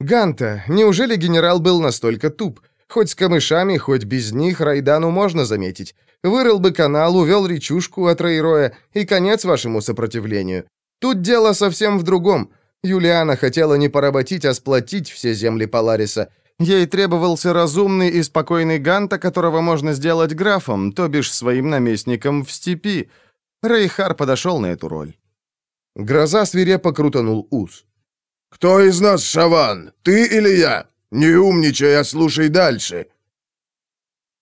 «Ганта, неужели генерал был настолько туп? Хоть с камышами, хоть без них Райдану можно заметить. Вырыл бы канал, увел речушку от Рейроя, и конец вашему сопротивлению. Тут дело совсем в другом. Юлиана хотела не поработить, а сплотить все земли Полариса. Ей требовался разумный и спокойный Ганта, которого можно сделать графом, то бишь своим наместником в степи. Рейхар подошел на эту роль. Гроза свирепо крутанул ус. «Кто из нас шаван, ты или я? Не умничай, а слушай дальше».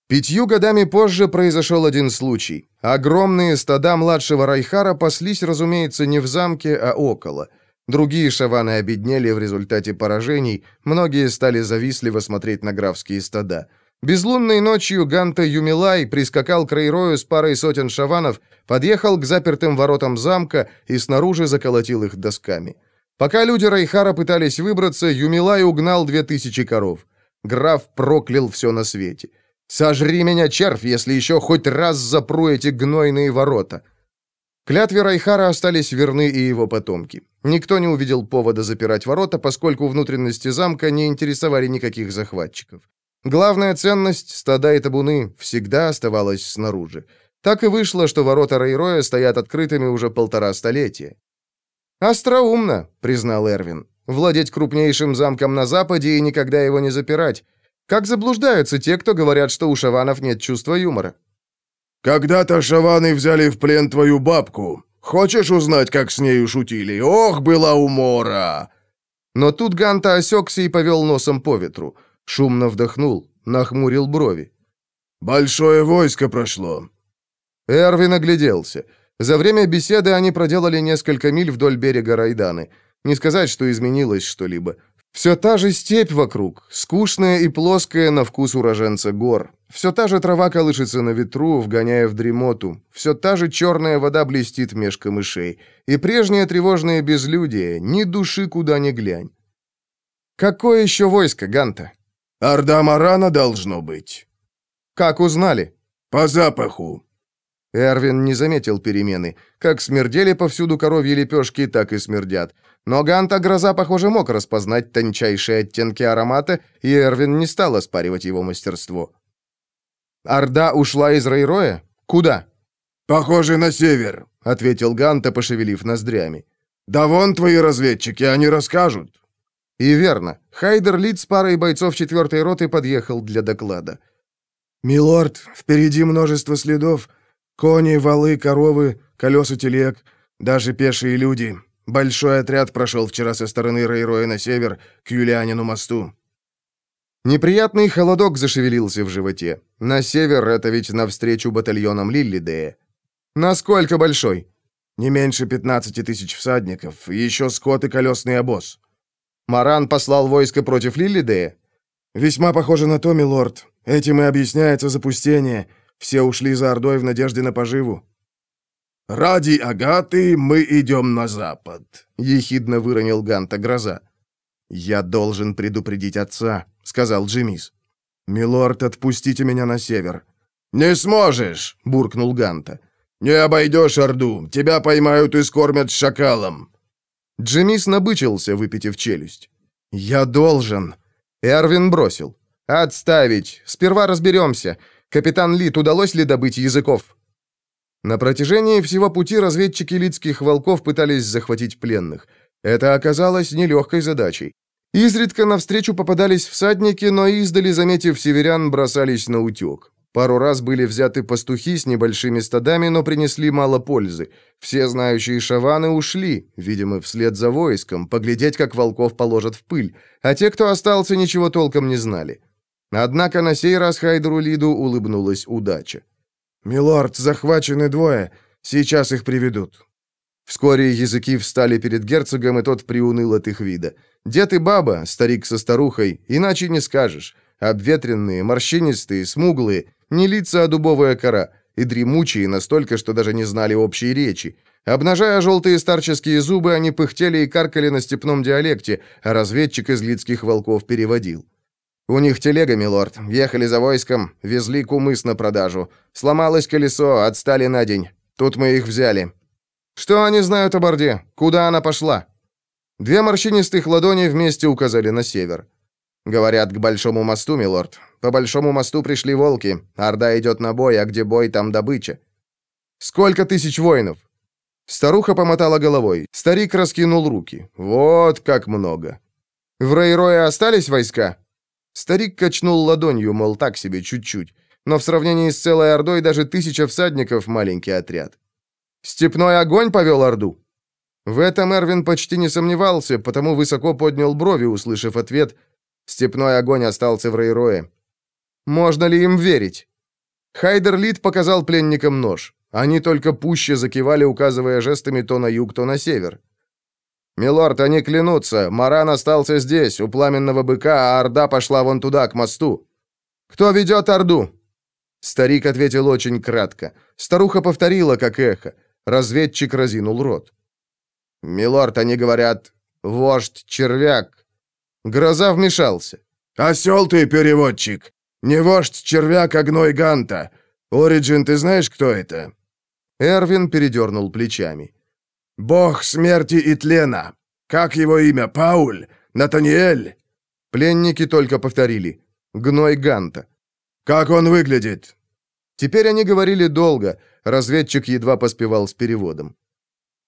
Пятью годами позже произошел один случай. Огромные стада младшего Райхара паслись, разумеется, не в замке, а около. Другие шаваны обеднели в результате поражений, многие стали завистливо смотреть на графские стада. Безлунной ночью Ганта Юмилай прискакал к Рейрою с парой сотен шаванов, подъехал к запертым воротам замка и снаружи заколотил их досками. Пока люди Райхара пытались выбраться, Юмилай угнал две тысячи коров. Граф проклял все на свете. «Сожри меня, червь, если еще хоть раз запру эти гнойные ворота!» Клятве Райхара остались верны и его потомки. Никто не увидел повода запирать ворота, поскольку внутренности замка не интересовали никаких захватчиков. Главная ценность, стада и табуны, всегда оставалась снаружи. Так и вышло, что ворота Рейроя стоят открытыми уже полтора столетия. «Остроумно», — признал Эрвин. «Владеть крупнейшим замком на Западе и никогда его не запирать. Как заблуждаются те, кто говорят, что у шаванов нет чувства юмора». «Когда-то шаваны взяли в плен твою бабку. Хочешь узнать, как с нею шутили? Ох, была умора!» Но тут Ганта осекся и повел носом по ветру. Шумно вдохнул, нахмурил брови. «Большое войско прошло». Эрвин огляделся. За время беседы они проделали несколько миль вдоль берега Райданы. Не сказать, что изменилось что-либо. Все та же степь вокруг, скучная и плоская на вкус уроженца гор. Все та же трава колышется на ветру, вгоняя в дремоту. Все та же черная вода блестит меж камышей. И прежнее тревожное безлюдие, ни души куда ни глянь. Какое еще войско, Ганта? Орда Марана должно быть. Как узнали? По запаху. Эрвин не заметил перемены. Как смердели повсюду коровьи лепешки, так и смердят. Но Ганта Гроза, похоже, мог распознать тончайшие оттенки аромата, и Эрвин не стал оспаривать его мастерство. «Орда ушла из Рейроя? Куда?» «Похоже, на север», — ответил Ганта, пошевелив ноздрями. «Да вон твои разведчики, они расскажут». И верно. Хайдер Лид с парой бойцов четвертой роты подъехал для доклада. «Милорд, впереди множество следов. Кони, валы, коровы, колеса телег, даже пешие люди. Большой отряд прошел вчера со стороны Рейроя на север, к Юлианину мосту. Неприятный холодок зашевелился в животе. На север это ведь навстречу батальонам Лиллидея. Насколько большой? Не меньше 15 тысяч всадников, еще скот и колесный обоз. Маран послал войско против Лиллидея? Весьма похоже на то, милорд. Этим и объясняется запустение — все ушли за Ордой в надежде на поживу. «Ради Агаты мы идем на запад», — ехидно выронил Ганта гроза. «Я должен предупредить отца», — сказал Джимис. «Милорд, отпустите меня на север». «Не сможешь», — буркнул Ганта. «Не обойдешь Орду, тебя поймают и скормят шакалом». Джимис набычился, выпитив челюсть. «Я должен». Эрвин бросил. «Отставить. Сперва разберемся. Капитан Лит, удалось ли добыть языков?» На протяжении всего пути разведчики лидских волков пытались захватить пленных. Это оказалось нелегкой задачей. Изредка навстречу попадались всадники, но издали, заметив северян, бросались на утек. Пару раз были взяты пастухи с небольшими стадами, но принесли мало пользы. Все знающие шаваны ушли, видимо, вслед за войском, поглядеть, как волков положат в пыль, а те, кто остался, ничего толком не знали. Однако на сей раз Хайдеру Лиду улыбнулась удача. «Милорд, захвачены двое. Сейчас их приведут». Вскоре языки встали перед герцогом, и тот приуныл от их вида. Дед и баба, старик со старухой, иначе не скажешь. Обветренные, морщинистые, смуглые, не лица, а дубовая кора. и дремучие настолько, что даже не знали общей речи. Обнажая желтые старческие зубы, они пыхтели и каркали на степном диалекте, а разведчик из лицких волков переводил. «У них телега, милорд. Ехали за войском, везли кумыс на продажу. Сломалось колесо, отстали на день. Тут мы их взяли». «Что они знают о Борде? Куда она пошла?» Две морщинистых ладони вместе указали на север. «Говорят, к Большому мосту, милорд. По Большому мосту пришли волки. Орда идет на бой, а где бой, там добыча». «Сколько тысяч воинов?» Старуха помотала головой. Старик раскинул руки. «Вот как много!» «В Рейрое остались войска?» Старик качнул ладонью, мол, так себе, чуть-чуть. Но в сравнении с целой Ордой даже тысяча всадников — маленький отряд. «Степной огонь повел Орду?» В этом Эрвин почти не сомневался, потому высоко поднял брови, услышав ответ. Степной огонь остался в Рейрое. «Можно ли им верить?» Хайдер Лид показал пленникам нож. Они только пуще закивали, указывая жестами то на юг, то на север. «Милорд, они клянутся. Маран остался здесь, у пламенного быка, а Орда пошла вон туда, к мосту». «Кто ведет Орду?» Старик ответил очень кратко. Старуха повторила, как эхо. Разведчик разинул рот. «Милорд, они говорят, вождь червяк». Гроза вмешался. «Осел ты, переводчик! Не вождь червяк, а гной Ганта! Ориджин, ты знаешь, кто это?» Эрвин передернул плечами. «Бог смерти и тлена! Как его имя? Пауль? Натаниэль?» Пленники только повторили. Гной Ганта. «Как он выглядит?» Теперь они говорили долго. Разведчик едва поспевал с переводом.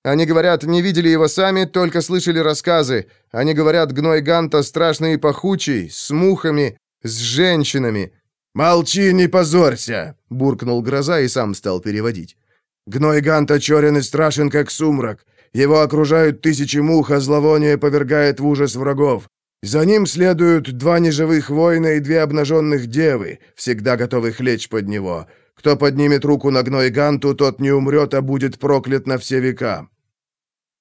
Они говорят, не видели его сами, только слышали рассказы. Они говорят, гной Ганта страшный и пахучий, с мухами, с женщинами. «Молчи, не позорься!» — буркнул Гроза и сам стал переводить. Гной Ганта черен и страшен, как сумрак. Его окружают тысячи мух, а зловоние повергает в ужас врагов. За ним следуют два неживых воина и две обнаженных девы, всегда готовых лечь под него. Кто поднимет руку на гной Ганту, тот не умрет, а будет проклят на все века».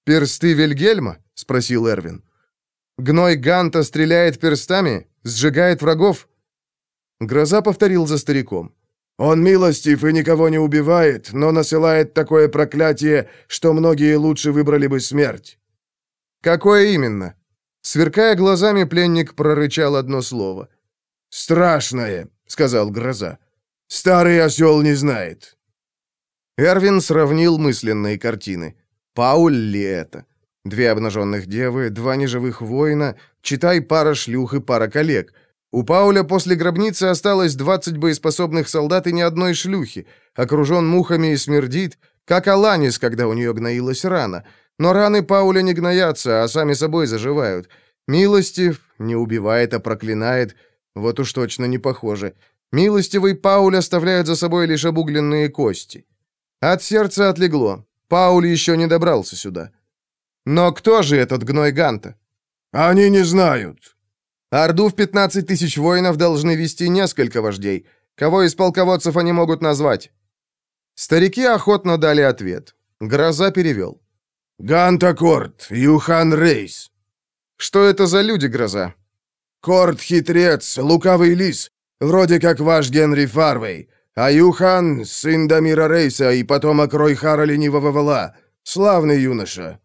«Персты Вильгельма?» — спросил Эрвин. «Гной Ганта стреляет перстами? Сжигает врагов?» Гроза повторил за стариком. Он милостив и никого не убивает, но насылает такое проклятие, что многие лучше выбрали бы смерть». «Какое именно?» Сверкая глазами, пленник прорычал одно слово. «Страшное», — сказал Гроза. «Старый осел не знает». Эрвин сравнил мысленные картины. Пауль ли это? Две обнаженных девы, два неживых воина, читай пара шлюх и пара коллег — у Пауля после гробницы осталось 20 боеспособных солдат и ни одной шлюхи. Окружен мухами и смердит, как Аланис, когда у нее гноилась рана. Но раны Пауля не гноятся, а сами собой заживают. Милостив, не убивает, а проклинает. Вот уж точно не похоже. Милостивый Пауль оставляет за собой лишь обугленные кости. От сердца отлегло. Пауль еще не добрался сюда. Но кто же этот гной Ганта? «Они не знают», Орду в 15 тысяч воинов должны вести несколько вождей. Кого из полководцев они могут назвать?» Старики охотно дали ответ. Гроза перевел. «Ганта Корт, Юхан Рейс». «Что это за люди, Гроза?» «Корт — хитрец, лукавый лис, вроде как ваш Генри Фарвей, а Юхан — сын Дамира Рейса и потомок Ройхара Ленивого Вала, славный юноша».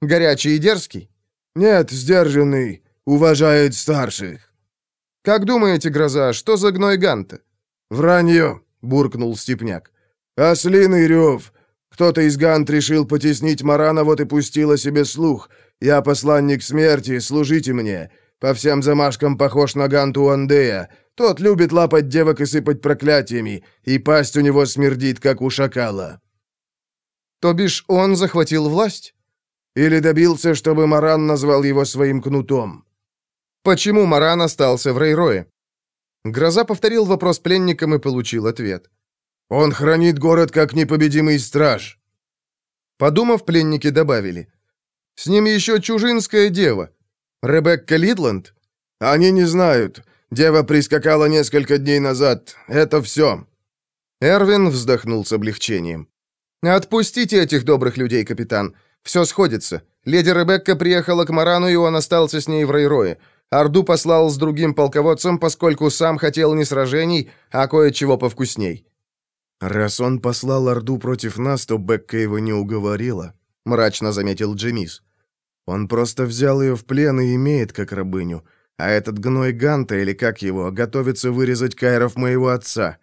«Горячий и дерзкий?» «Нет, сдержанный, уважает старших». «Как думаете, Гроза, что за гной Ганта?» «Вранье», — буркнул Степняк. «Ослиный рев. Кто-то из Гант решил потеснить Марана, вот и пустила себе слух. Я посланник смерти, служите мне. По всем замашкам похож на Ганту Андея. Тот любит лапать девок и сыпать проклятиями, и пасть у него смердит, как у шакала». «То бишь он захватил власть?» «Или добился, чтобы Маран назвал его своим кнутом?» Почему Маран остался в Рейрое? Гроза повторил вопрос пленникам и получил ответ. Он хранит город как непобедимый страж. Подумав, пленники добавили. С ним еще чужинская дева. Ребекка Лидланд? Они не знают. Дева прискакала несколько дней назад. Это все. Эрвин вздохнул с облегчением. «Отпустите этих добрых людей, капитан. Все сходится. Леди Ребекка приехала к Марану, и он остался с ней в Рейрое. Орду послал с другим полководцем, поскольку сам хотел не сражений, а кое-чего повкусней. «Раз он послал Орду против нас, то Бекка его не уговорила», — мрачно заметил Джемис. «Он просто взял ее в плен и имеет как рабыню, а этот гной Ганта, или как его, готовится вырезать кайров моего отца».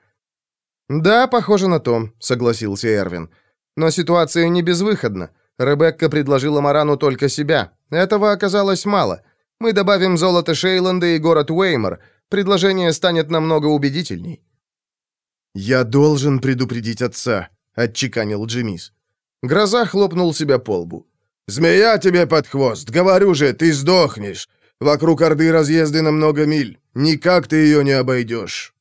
«Да, похоже на то», — согласился Эрвин. «Но ситуация не безвыходна. Ребекка предложила Марану только себя. Этого оказалось мало. Мы добавим золото Шейланда и город Уэймор. Предложение станет намного убедительней». «Я должен предупредить отца», — отчеканил Джимис. Гроза хлопнул себя по лбу. «Змея тебе под хвост! Говорю же, ты сдохнешь! Вокруг Орды разъезды на много миль. Никак ты ее не обойдешь!»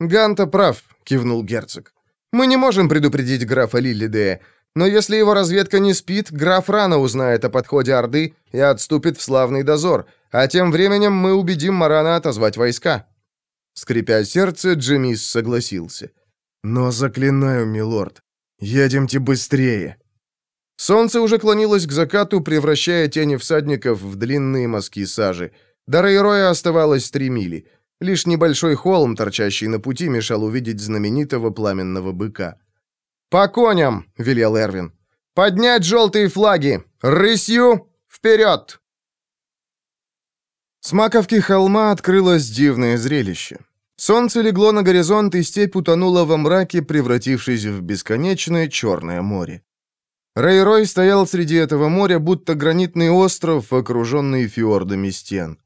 «Ганта прав», — кивнул герцог. «Мы не можем предупредить графа Лиллидея, но если его разведка не спит, граф рано узнает о подходе Орды и отступит в славный дозор, а тем временем мы убедим Марана отозвать войска». Скрипя сердце, Джемис согласился. «Но заклинаю, милорд, едемте быстрее!» Солнце уже клонилось к закату, превращая тени всадников в длинные мазки сажи. До Рейроя оставалось три мили. Лишь небольшой холм, торчащий на пути, мешал увидеть знаменитого пламенного быка. «По коням!» — велел Эрвин. «Поднять желтые флаги! Рысью! Вперед!» С маковки холма открылось дивное зрелище. Солнце легло на горизонт, и степь утонула во мраке, превратившись в бесконечное черное море. Рэй-Рой стоял среди этого моря, будто гранитный остров, окруженный фьордами стен.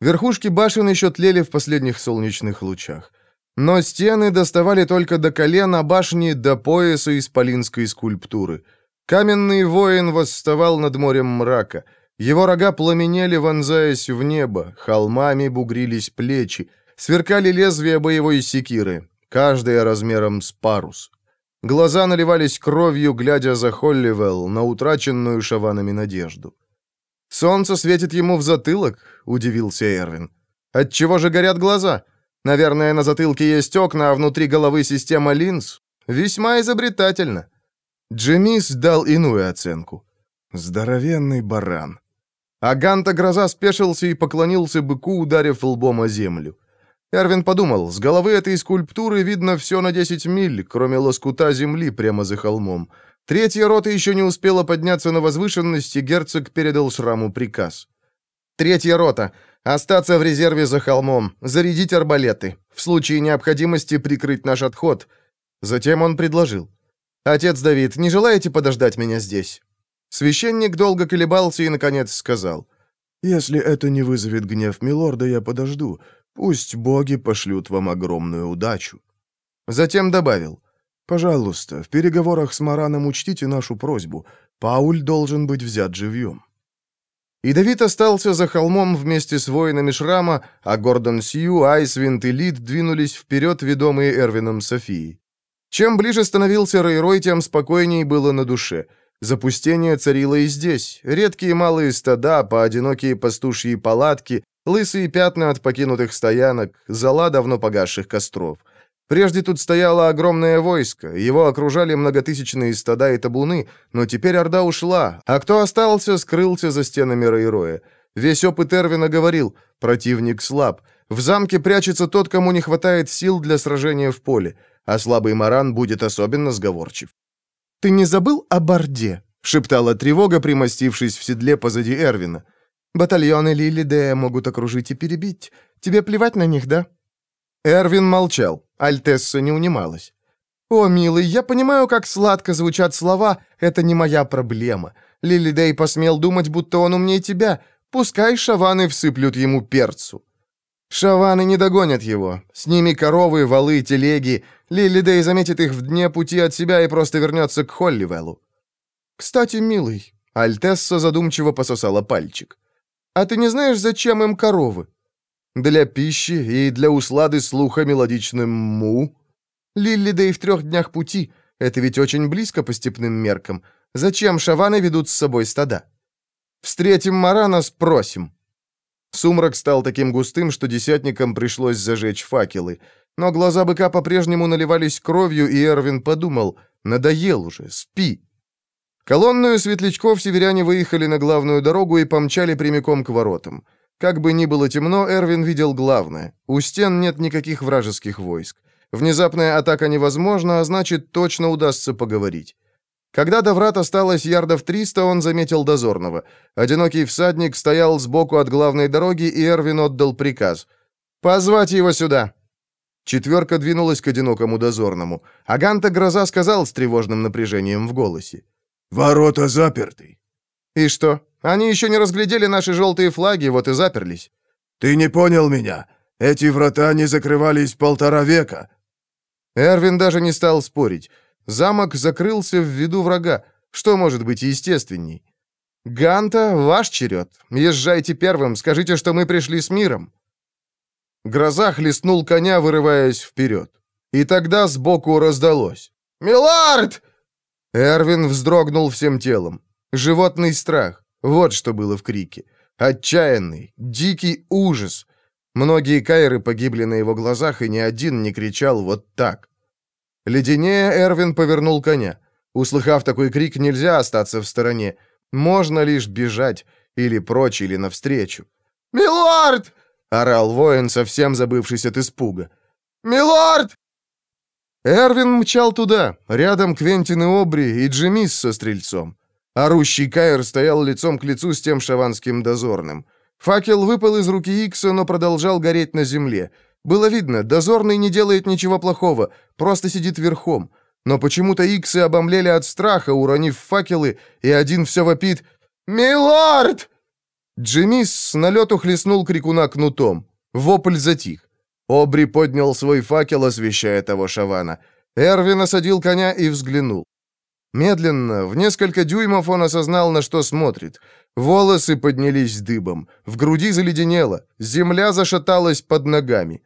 Верхушки башен еще тлели в последних солнечных лучах. Но стены доставали только до колена башни, до пояса исполинской скульптуры. Каменный воин восставал над морем мрака. Его рога пламенели, вонзаясь в небо, холмами бугрились плечи, сверкали лезвия боевой секиры, каждая размером с парус. Глаза наливались кровью, глядя за Холливелл на утраченную шаванами надежду. «Солнце светит ему в затылок», — удивился Эрвин. «Отчего же горят глаза? Наверное, на затылке есть окна, а внутри головы система линз. Весьма изобретательно». Джемис дал иную оценку. «Здоровенный баран». Аганта Гроза спешился и поклонился быку, ударив лбом о землю. Эрвин подумал, с головы этой скульптуры видно все на 10 миль, кроме лоскута земли прямо за холмом. Третья рота еще не успела подняться на возвышенность, и герцог передал Шраму приказ. «Третья рота. Остаться в резерве за холмом. Зарядить арбалеты. В случае необходимости прикрыть наш отход». Затем он предложил. «Отец Давид, не желаете подождать меня здесь?» Священник долго колебался и, наконец, сказал. «Если это не вызовет гнев милорда, я подожду. Пусть боги пошлют вам огромную удачу». Затем добавил. «Пожалуйста, в переговорах с Мараном учтите нашу просьбу. Пауль должен быть взят живьем». И Давид остался за холмом вместе с воинами Шрама, а Гордон Сью, Айсвинд и Лид двинулись вперед, ведомые Эрвином Софией. Чем ближе становился Рейрой, тем спокойнее было на душе. Запустение царило и здесь. Редкие малые стада, поодинокие пастушьи палатки, Лысые пятна от покинутых стоянок, зала давно погасших костров. Прежде тут стояло огромное войско, его окружали многотысячные стада и табуны, но теперь Орда ушла, а кто остался, скрылся за стенами Рейроя. Весь опыт Эрвина говорил, противник слаб. В замке прячется тот, кому не хватает сил для сражения в поле, а слабый Маран будет особенно сговорчив. «Ты не забыл о Борде?» — шептала тревога, примостившись в седле позади Эрвина. Батальоны Лилидея могут окружить и перебить. Тебе плевать на них, да?» Эрвин молчал. Альтесса не унималась. «О, милый, я понимаю, как сладко звучат слова. Это не моя проблема. Лилидей посмел думать, будто он умнее тебя. Пускай шаваны всыплют ему перцу». «Шаваны не догонят его. С ними коровы, валы, телеги. Лилидей заметит их в дне пути от себя и просто вернется к Холливеллу». «Кстати, милый...» Альтесса задумчиво пососала пальчик. А ты не знаешь, зачем им коровы? Для пищи и для услады слуха мелодичным му. Лилли, да и в трех днях пути. Это ведь очень близко по степным меркам. Зачем шаваны ведут с собой стада? Встретим Марана, спросим. Сумрак стал таким густым, что десятникам пришлось зажечь факелы. Но глаза быка по-прежнему наливались кровью, и Эрвин подумал, надоел уже, спи. Колонную светлячков северяне выехали на главную дорогу и помчали прямиком к воротам. Как бы ни было темно, Эрвин видел главное. У стен нет никаких вражеских войск. Внезапная атака невозможна, а значит, точно удастся поговорить. Когда до врат осталось ярдов 300, он заметил дозорного. Одинокий всадник стоял сбоку от главной дороги, и Эрвин отдал приказ. «Позвать его сюда!» Четверка двинулась к одинокому дозорному. Аганта Гроза сказал с тревожным напряжением в голосе. «Ворота заперты». «И что? Они еще не разглядели наши желтые флаги, вот и заперлись». «Ты не понял меня. Эти врата не закрывались полтора века». Эрвин даже не стал спорить. Замок закрылся в виду врага. Что может быть естественней? «Ганта, ваш черед. Езжайте первым, скажите, что мы пришли с миром». Гроза хлестнул коня, вырываясь вперед. И тогда сбоку раздалось. «Милард!» Эрвин вздрогнул всем телом. Животный страх. Вот что было в крике. Отчаянный, дикий ужас. Многие кайры погибли на его глазах, и ни один не кричал вот так. Леденее Эрвин повернул коня. Услыхав такой крик, нельзя остаться в стороне. Можно лишь бежать, или прочь, или навстречу. «Милорд!» — орал воин, совсем забывшись от испуга. «Милорд!» Эрвин мчал туда, рядом Квентин и Обри и Джемис со стрельцом. Орущий Кайр стоял лицом к лицу с тем шаванским дозорным. Факел выпал из руки Икса, но продолжал гореть на земле. Было видно, дозорный не делает ничего плохого, просто сидит верхом. Но почему-то Иксы обомлели от страха, уронив факелы, и один все вопит «Милорд!» Джимис с налету хлестнул крикуна кнутом. Вопль затих. Обри поднял свой факел, освещая того шавана. Эрвин осадил коня и взглянул. Медленно, в несколько дюймов он осознал, на что смотрит. Волосы поднялись дыбом, в груди заледенело, земля зашаталась под ногами.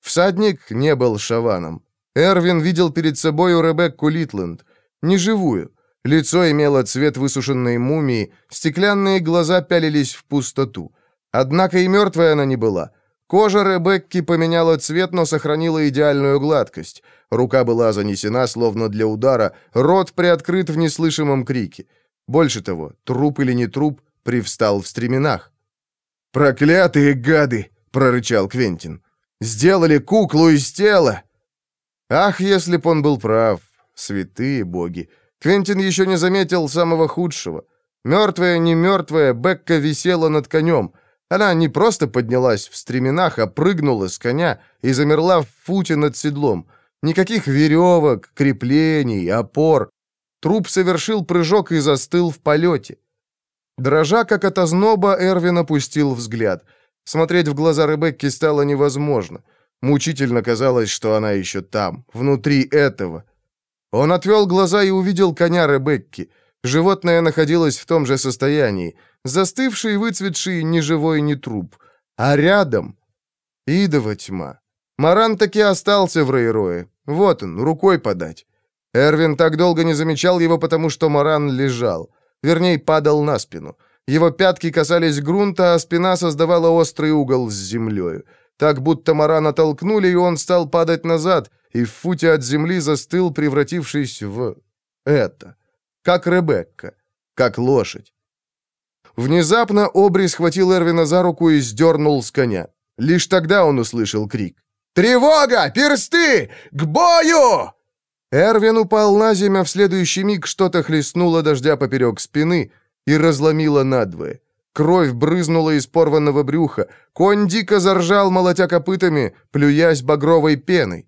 Всадник не был шаваном. Эрвин видел перед собой Ребекку Литленд, неживую. Лицо имело цвет высушенной мумии, стеклянные глаза пялились в пустоту. Однако и мертвая она не была. Кожа Ребекки поменяла цвет, но сохранила идеальную гладкость. Рука была занесена, словно для удара, рот приоткрыт в неслышимом крике. Больше того, труп или не труп, привстал в стременах. «Проклятые гады!» — прорычал Квентин. «Сделали куклу из тела!» Ах, если б он был прав! Святые боги! Квентин еще не заметил самого худшего. Мертвая, не мертвая, Бекка висела над конем. Она не просто поднялась в стременах, а прыгнула с коня и замерла в футе над седлом. Никаких веревок, креплений, опор. Труп совершил прыжок и застыл в полете. Дрожа, как от озноба, Эрвин опустил взгляд. Смотреть в глаза Ребекки стало невозможно. Мучительно казалось, что она еще там, внутри этого. Он отвел глаза и увидел коня Ребекки. Животное находилось в том же состоянии, застывший выцветший ни живой, ни труп. А рядом... Идова тьма. Маран таки остался в Рейрое. Вот он, рукой подать. Эрвин так долго не замечал его, потому что Маран лежал. Вернее, падал на спину. Его пятки касались грунта, а спина создавала острый угол с землей. Так будто Марана толкнули, и он стал падать назад, и в футе от земли застыл, превратившись в... это. Как Ребекка. Как лошадь. Внезапно Обри схватил Эрвина за руку и сдернул с коня. Лишь тогда он услышал крик. «Тревога! Персты! К бою!» Эрвин упал на землю, а в следующий миг что-то хлестнуло дождя поперек спины и разломило надвое. Кровь брызнула из порванного брюха. Конь дико заржал, молотя копытами, плюясь багровой пеной.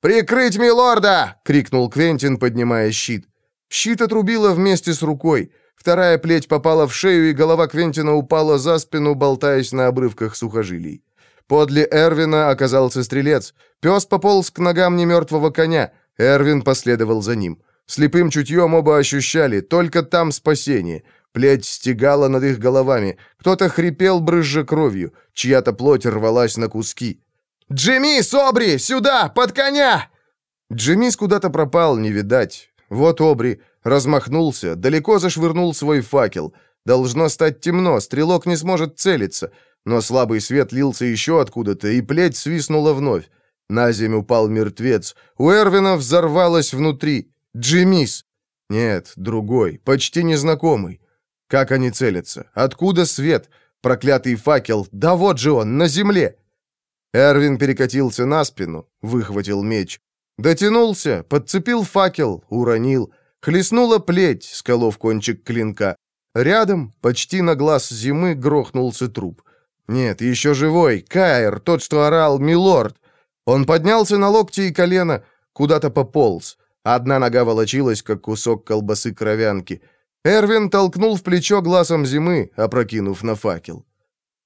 «Прикрыть милорда!» — крикнул Квентин, поднимая щит. Щит отрубило вместе с рукой. Вторая плеть попала в шею, и голова Квентина упала за спину, болтаясь на обрывках сухожилий. Подле Эрвина оказался стрелец. Пес пополз к ногам немертвого коня. Эрвин последовал за ним. Слепым чутьем оба ощущали, только там спасение. Плеть стегала над их головами. Кто-то хрипел, брызжа кровью. Чья-то плоть рвалась на куски. «Джимми, Собри, сюда, под коня!» Джимис куда-то пропал, не видать. Вот Обри размахнулся, далеко зашвырнул свой факел. Должно стать темно, стрелок не сможет целиться. Но слабый свет лился еще откуда-то, и плеть свистнула вновь. На землю упал мертвец. У Эрвина взорвалось внутри. Джимис. Нет, другой, почти незнакомый. Как они целятся? Откуда свет? Проклятый факел. Да вот же он, на земле. Эрвин перекатился на спину, выхватил меч. Дотянулся, подцепил факел, уронил. Хлестнула плеть, сколов кончик клинка. Рядом, почти на глаз зимы, грохнулся труп. Нет, еще живой, Каир, тот, что орал, милорд. Он поднялся на локти и колено, куда-то пополз. Одна нога волочилась, как кусок колбасы кровянки. Эрвин толкнул в плечо глазом зимы, опрокинув на факел.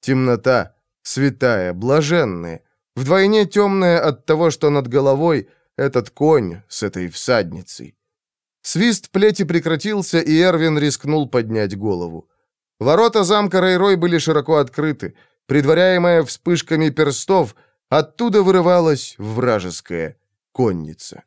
Темнота, святая, блаженная, вдвойне темная от того, что над головой этот конь с этой всадницей. Свист плети прекратился, и Эрвин рискнул поднять голову. Ворота замка Рейрой были широко открыты. Предваряемая вспышками перстов, оттуда вырывалась вражеская конница.